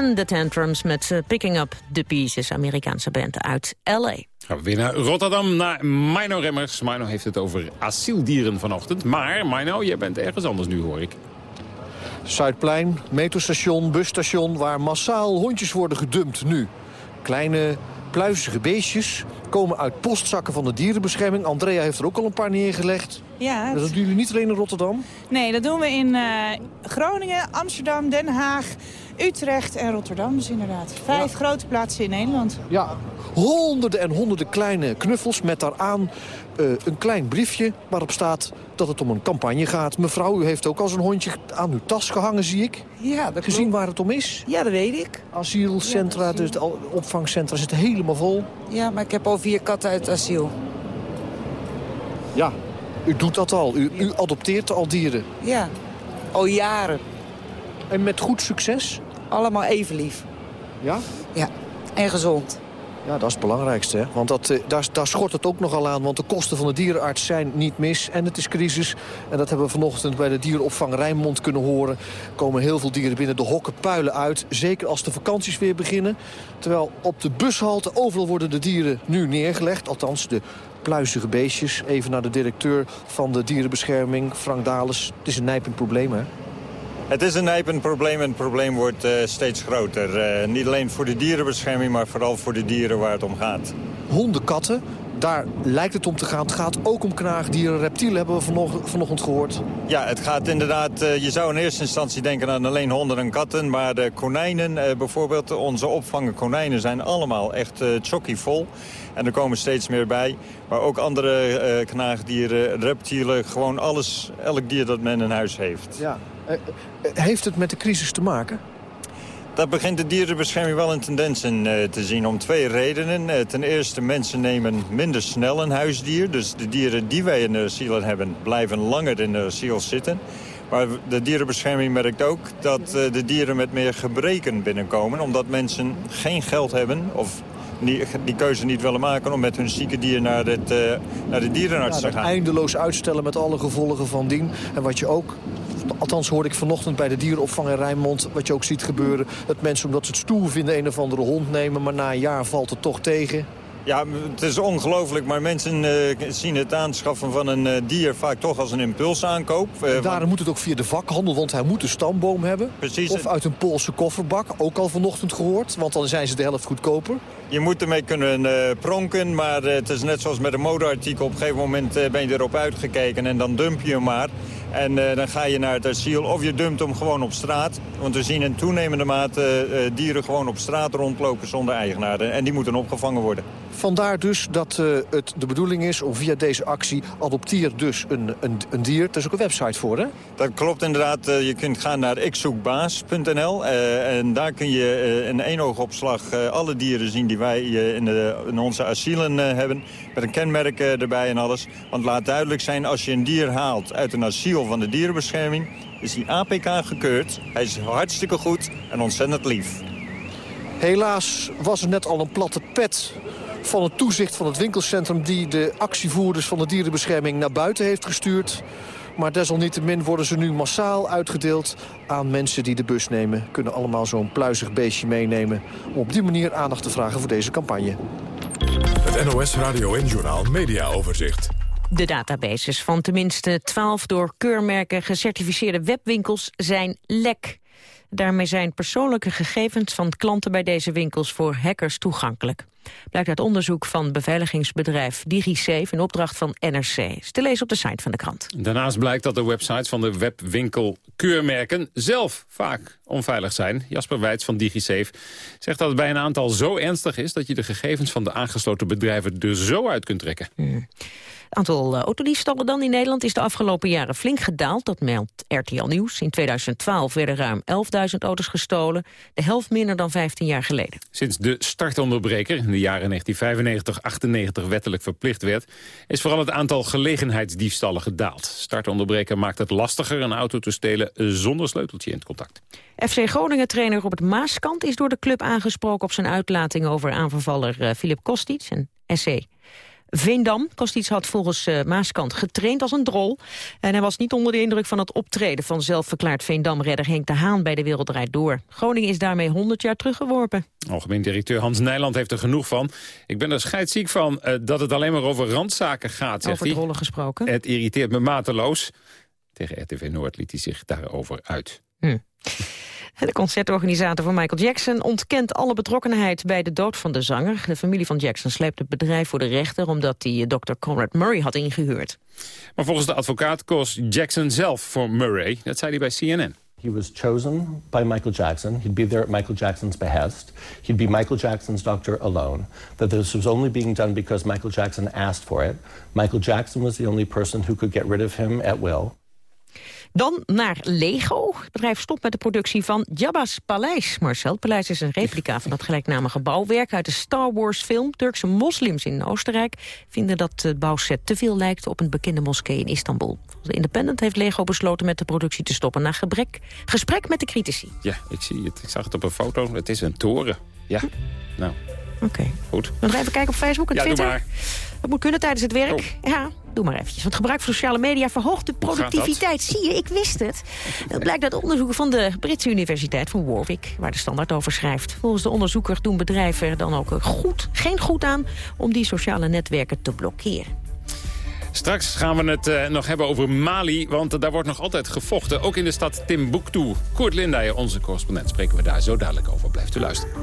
En de Tantrums met Picking Up The Pieces, Amerikaanse band uit L.A. Gaan we weer naar Rotterdam, naar Mino Remmers. Mino heeft het over asieldieren vanochtend. Maar Mino, jij bent ergens anders nu, hoor ik. Zuidplein, metrostation, busstation... waar massaal hondjes worden gedumpt nu. Kleine, pluizige beestjes komen uit postzakken van de dierenbescherming. Andrea heeft er ook al een paar neergelegd. Ja, Dat doen jullie niet alleen in Rotterdam? nee, dat doen we in eh, Groningen, Amsterdam, Den Haag, Utrecht en Rotterdam. Dus inderdaad vijf grote plaatsen in Nederland. Ja, honderden en honderden kleine knuffels met daaraan eh, een klein briefje... waarop staat dat het om een campagne gaat. Mevrouw, u heeft ook al zo'n hondje aan uw tas gehangen, zie ik. Ja, dat Gezien waar het om is? Ja, dat weet ik. Asielcentra, dus de opvangcentra zitten helemaal vol. Ja, maar ik heb al vier katten uit asiel. Ja, u doet dat al. U, u adopteert al dieren. Ja, al jaren. En met goed succes? Allemaal even lief. Ja? Ja, en gezond. Ja, dat is het belangrijkste. Hè? Want dat, eh, daar, schort het ook nogal aan. Want de kosten van de dierenarts zijn niet mis. En het is crisis. En dat hebben we vanochtend bij de dierenopvang Rijnmond kunnen horen. Er komen heel veel dieren binnen. De hokken puilen uit. Zeker als de vakanties weer beginnen. Terwijl op de bushalte overal worden de dieren nu neergelegd. Althans, de pluizige beestjes. Even naar de directeur van de dierenbescherming, Frank Dales. Het is een nijpend probleem, hè? Het is een nijpend probleem en het probleem wordt eh, steeds groter. Eh, niet alleen voor de dierenbescherming, maar vooral voor de dieren waar het om gaat. Honden, katten, daar lijkt het om te gaan. Het gaat ook om knaagdieren, reptielen hebben we vanochtend, vanochtend gehoord. Ja, het gaat inderdaad... eh, je zou in eerste instantie denken aan alleen honden en katten... maar de konijnen, bijvoorbeeld onze opvangen konijnen... zijn allemaal echt uh, vol. En er komen steeds meer bij. Maar ook andere knaagdieren, reptielen, gewoon alles... elk dier dat men in huis heeft. Ja. Eh, eh, heeft het met de crisis te maken? Daar begint de dierenbescherming wel een tendens in eh, te zien om twee redenen. Ten eerste, mensen nemen minder snel een huisdier. Dus de dieren die wij in de asiel hebben, blijven langer in de asiel zitten. Maar de dierenbescherming merkt ook dat de dieren met meer gebreken binnenkomen. Omdat mensen geen geld hebben of die, die keuze niet willen maken om met hun zieke dier naar, het, eh, naar de dierenarts Ja, te gaan. eindeloos uitstellen met alle gevolgen van dien. En wat je ook, althans hoorde ik vanochtend bij de dierenopvang in Rijnmond... wat je ook ziet gebeuren, dat mensen omdat ze het stoer vinden... een of andere hond nemen, maar na een jaar valt het toch tegen. Ja, het is ongelooflijk, maar mensen eh, zien het aanschaffen van een eh, dier vaak toch als een impulsaankoop. Eh, En daarom moet het ook via de vakhandel, want hij moet een stamboom hebben. Precies. Of uit een Poolse kofferbak, ook al vanochtend gehoord. Want dan zijn ze de helft goedkoper. Je moet ermee kunnen eh, pronken, maar eh, het is net zoals met een modeartikel. Op een gegeven moment eh, ben je erop uitgekeken en dan dump je hem maar. En eh, dan ga je naar het asiel of je dumpt hem gewoon op straat. Want we zien in toenemende mate eh, dieren gewoon op straat rondlopen zonder eigenaren. En die moeten opgevangen worden. Vandaar dus dat eh, het de bedoeling is om via deze actie... adopteer dus een, een, een dier. Er is ook een website voor, hè? Dat klopt inderdaad. Eh, je kunt gaan naar ikzoekbaas.nl eh, en daar kun je in één oogopslag alle dieren zien die wij in, de, in onze asielen hebben. Met een kenmerk erbij en alles. Want laat duidelijk zijn, als je een dier haalt uit een asiel van de dierenbescherming... is die APK gekeurd. Hij is hartstikke goed en ontzettend lief. Helaas was er net al een platte pet van het toezicht van het winkelcentrum... die de actievoerders van de dierenbescherming naar buiten heeft gestuurd. Maar desalniettemin worden ze nu massaal uitgedeeld aan mensen die de bus nemen. Kunnen allemaal zo'n pluizig beestje meenemen... om op die manier aandacht te vragen voor deze campagne. Het NOS Radio en Journaal Media Overzicht. De databases van tenminste 12 door keurmerken gecertificeerde webwinkels zijn lek. Daarmee zijn persoonlijke gegevens van klanten bij deze winkels voor hackers toegankelijk. Blijkt uit onderzoek van beveiligingsbedrijf DigiSafe in opdracht van NRC. Is te lezen op de site van de krant. Daarnaast blijkt dat de websites van de webwinkel keurmerken zelf vaak onveilig zijn. Jasper Wijts van DigiSafe zegt dat het bij een aantal zo ernstig is... dat je de gegevens van de aangesloten bedrijven er zo uit kunt trekken. Het aantal eh, autodiefstallen dan in Nederland is de afgelopen jaren flink gedaald. Dat meldt RTL Nieuws. In 2012 werden ruim 11.000 auto's gestolen. De helft minder dan 15 jaar geleden. Sinds de startonderbreker in de jaren 1995-98 wettelijk verplicht werd... is vooral het aantal gelegenheidsdiefstallen gedaald. Startonderbreker maakt het lastiger een auto te stelen zonder sleuteltje in het contact. FC Groningen-trainer Robert Maaskant is door de club aangesproken op zijn uitlating over aanvaller eh, Filip Kostic en SC. Veendam. Kostic had volgens uh, Maaskant getraind als een drol. En hij was niet onder de indruk van het optreden van zelfverklaard Veendam-redder Henk de Haan bij de Wereldrijd Door. Groningen is daarmee 100 jaar teruggeworpen. Algemeen directeur Hans Nijland heeft er genoeg van. Ik ben er scheidsziek van uh, dat het alleen maar over randzaken gaat, zegt Over gesproken. Het irriteert me mateloos. Tegen RTV Noord liet hij zich daarover uit. Hm. De concertorganisator van Michael Jackson ontkent alle betrokkenheid bij de dood van de zanger. De familie van Jackson sleept het bedrijf voor de rechter omdat hij Dr. Conrad Murray had ingehuurd. Maar volgens de advocaat koos Jackson zelf voor Murray. Dat zei hij bij CNN. He was chosen by Michael Jackson. He'd be there at Michael Jackson's behest. He'd be Michael Jackson's doctor alone. That this was only being done because Michael Jackson asked for it. Michael Jackson was the only person who could get rid of him at will. Dan naar Lego. Het bedrijf stopt met de productie van Jabba's Paleis. Marcel, het paleis is een replica van dat gelijknamige bouwwerk... uit de Star Wars film. Turkse moslims in Oostenrijk vinden dat het bouwset te veel lijkt... op een bekende moskee in Istanbul. Volgens de Independent heeft Lego besloten met de productie te stoppen... na gebrek, gesprek met de critici. Ja, ik zie het. Ik zag het op een foto. Het is een toren. Ja, nou... Oké. Okay. Goed. Dan even kijken op Facebook en ja, Twitter. Dat moet kunnen tijdens het werk. Oh. Ja, doe maar eventjes. Want gebruik van sociale media verhoogt de productiviteit. Zie je, ik wist het. Dat blijkt uit onderzoeken van de Britse Universiteit van Warwick... waar de standaard over schrijft. Volgens de onderzoeker doen bedrijven er dan ook goed, geen goed aan... om die sociale netwerken te blokkeren. Straks gaan we het uh, nog hebben over Mali, want uh, daar wordt nog altijd gevochten. Ook in de stad Timbuktu. Koert Lindijen, onze correspondent, spreken we daar zo dadelijk over. Blijft u luisteren.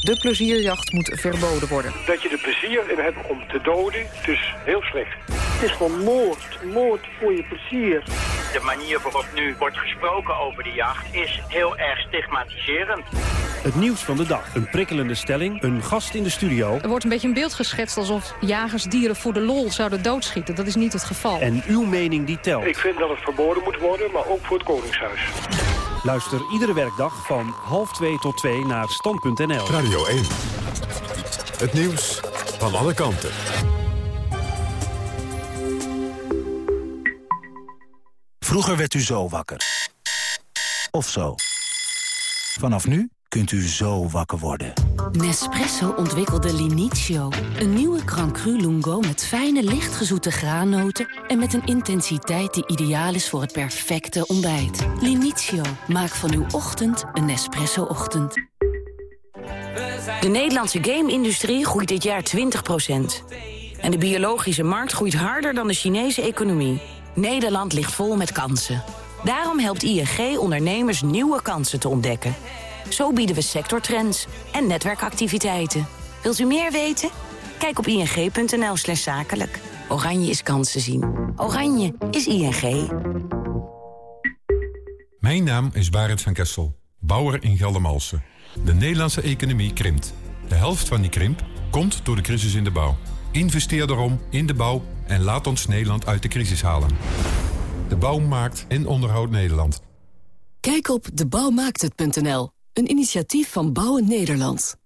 De plezierjacht moet verboden worden. Dat je er plezier in hebt om te doden, het is heel slecht. Het is gewoon moord. Moord voor je plezier. De manier waarop nu wordt gesproken over de jacht is heel erg stigmatiserend. Het nieuws van de dag. Een prikkelende stelling, een gast in de studio. Er wordt een beetje een beeld geschetst alsof jagers dieren voor de lol zouden doodschieten. Dat is niet het geval. En uw mening die telt. Ik vind dat het verboden moet worden, maar ook voor het Koningshuis. Luister iedere werkdag van half 2 tot 2 naar stand.nl. Radio 1. Het nieuws van alle kanten. Vroeger werd u zo wakker. Of zo. Vanaf nu kunt u zo wakker worden. Nespresso ontwikkelde Linizio. Een nieuwe Crancru Lungo met fijne, lichtgezoete graannoten... en met een intensiteit die ideaal is voor het perfecte ontbijt. Linizio, maak van uw ochtend een Nespresso-ochtend. De Nederlandse game-industrie groeit dit jaar 20% En de biologische markt groeit harder dan de Chinese economie. Nederland ligt vol met kansen. Daarom helpt ING ondernemers nieuwe kansen te ontdekken... Zo bieden we sectortrends en netwerkactiviteiten. Wilt u meer weten? Kijk op ing.nl slash zakelijk. Oranje is kansen zien. Oranje is ING. Mijn naam is Barend van Kessel, bouwer in Geldermalsen. De Nederlandse economie krimpt. De helft van die krimp komt door de crisis in de bouw. Investeer daarom in de bouw en laat ons Nederland uit de crisis halen. De bouw maakt en onderhoudt Nederland. Kijk op debouwmaakthet.nl. Een initiatief van Bouwen Nederland.